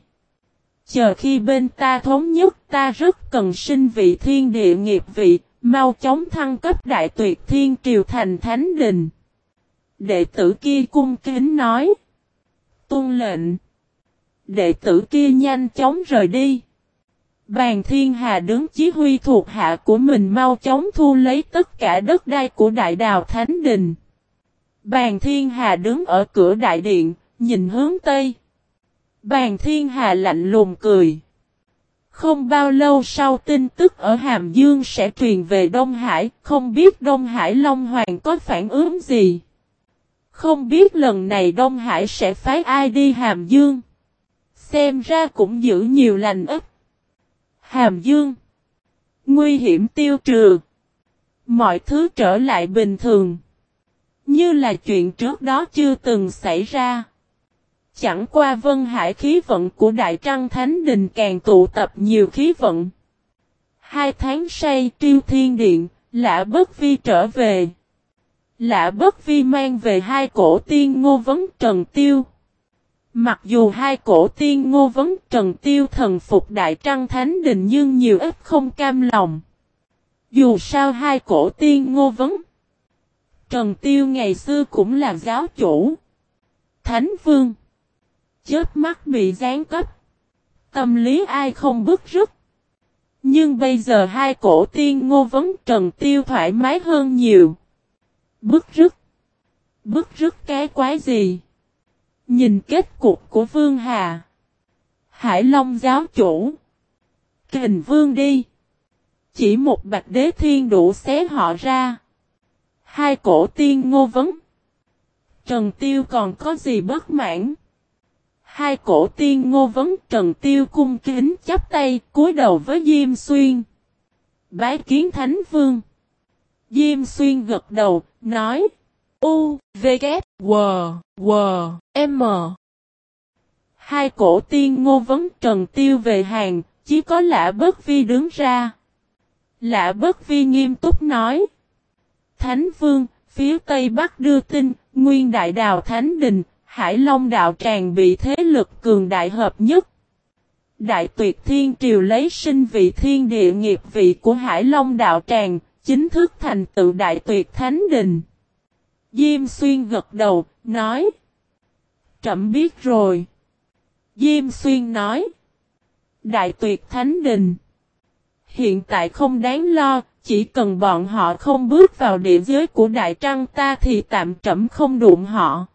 Chờ khi bên ta thống nhất ta rất cần sinh vị thiên địa nghiệp vị, mau chóng thăng cấp đại tuyệt thiên triều thành thánh đình. Đệ tử kia cung kính nói. Tôn lệnh. Đệ tử kia nhanh chóng rời đi. Bàn thiên hà đứng chí huy thuộc hạ của mình mau chóng thu lấy tất cả đất đai của đại đào Thánh Đình. Bàn thiên hà đứng ở cửa đại điện, nhìn hướng Tây. Bàn thiên hà lạnh lùng cười. Không bao lâu sau tin tức ở Hàm Dương sẽ truyền về Đông Hải, không biết Đông Hải Long Hoàng có phản ứng gì. Không biết lần này Đông Hải sẽ phái ai đi Hàm Dương. Xem ra cũng giữ nhiều lành ít. Hàm Dương. Nguy hiểm tiêu trừ. Mọi thứ trở lại bình thường. Như là chuyện trước đó chưa từng xảy ra. Chẳng qua vân hải khí vận của Đại Trăng Thánh Đình càng tụ tập nhiều khí vận. Hai tháng say triêu thiên điện, lạ bất vi trở về. Lạ bất vi mang về hai cổ tiên ngô vấn trần tiêu. Mặc dù hai cổ tiên ngô vấn trần tiêu thần phục Đại Trăng Thánh Đình nhưng nhiều ít không cam lòng. Dù sao hai cổ tiên ngô vấn. Trần Tiêu ngày xưa cũng là giáo chủ. Thánh Vương. Chết mắt bị gián cấp. Tâm lý ai không bức rứt. Nhưng bây giờ hai cổ tiên ngô vấn Trần Tiêu thoải mái hơn nhiều. Bức rứt. Bức rứt cái quái gì? Nhìn kết cục của Vương Hà. Hải Long giáo chủ. Kình Vương đi. Chỉ một bạch đế thiên đủ xé họ ra. Hai cổ tiên ngô vấn. Trần Tiêu còn có gì bất mãn? Hai cổ tiên ngô vấn Trần Tiêu cung kính chắp tay cúi đầu với Diêm Xuyên. Bái kiến Thánh Vương. Diêm Xuyên gật đầu, nói. U, V, K, W, W, M. Hai cổ tiên ngô vấn Trần Tiêu về hàng, chỉ có lạ bất vi đứng ra. Lạ bất vi nghiêm túc nói. Thánh Vương, phía Tây Bắc đưa tin, Nguyên Đại Đào Thánh Đình, Hải Long Đạo Tràng bị thế lực cường đại hợp nhất. Đại tuyệt thiên triều lấy sinh vị thiên địa nghiệp vị của Hải Long Đạo Tràng, chính thức thành tựu Đại tuyệt Thánh Đình. Diêm Xuyên gật đầu, nói. Trậm biết rồi. Diêm Xuyên nói. Đại tuyệt Thánh Đình. Hiện tại không đáng lo, chỉ cần bọn họ không bước vào địa giới của Đại Trăng ta thì tạm trẫm không đụng họ.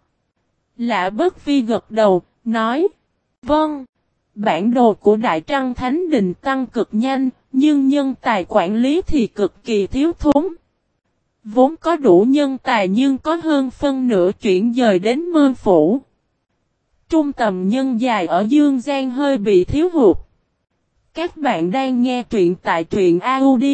Lạ bất vi gật đầu, nói. Vâng. Bản đồ của Đại Trăng Thánh Đình tăng cực nhanh, nhưng nhân tài quản lý thì cực kỳ thiếu thốn. Vốn có đủ nhân tài nhưng có hơn phân nửa chuyển dời đến mơ phủ. Trung tầm nhân dài ở Dương Giang hơi bị thiếu hụt. Các bạn đang nghe truyện tại truyện audio.fif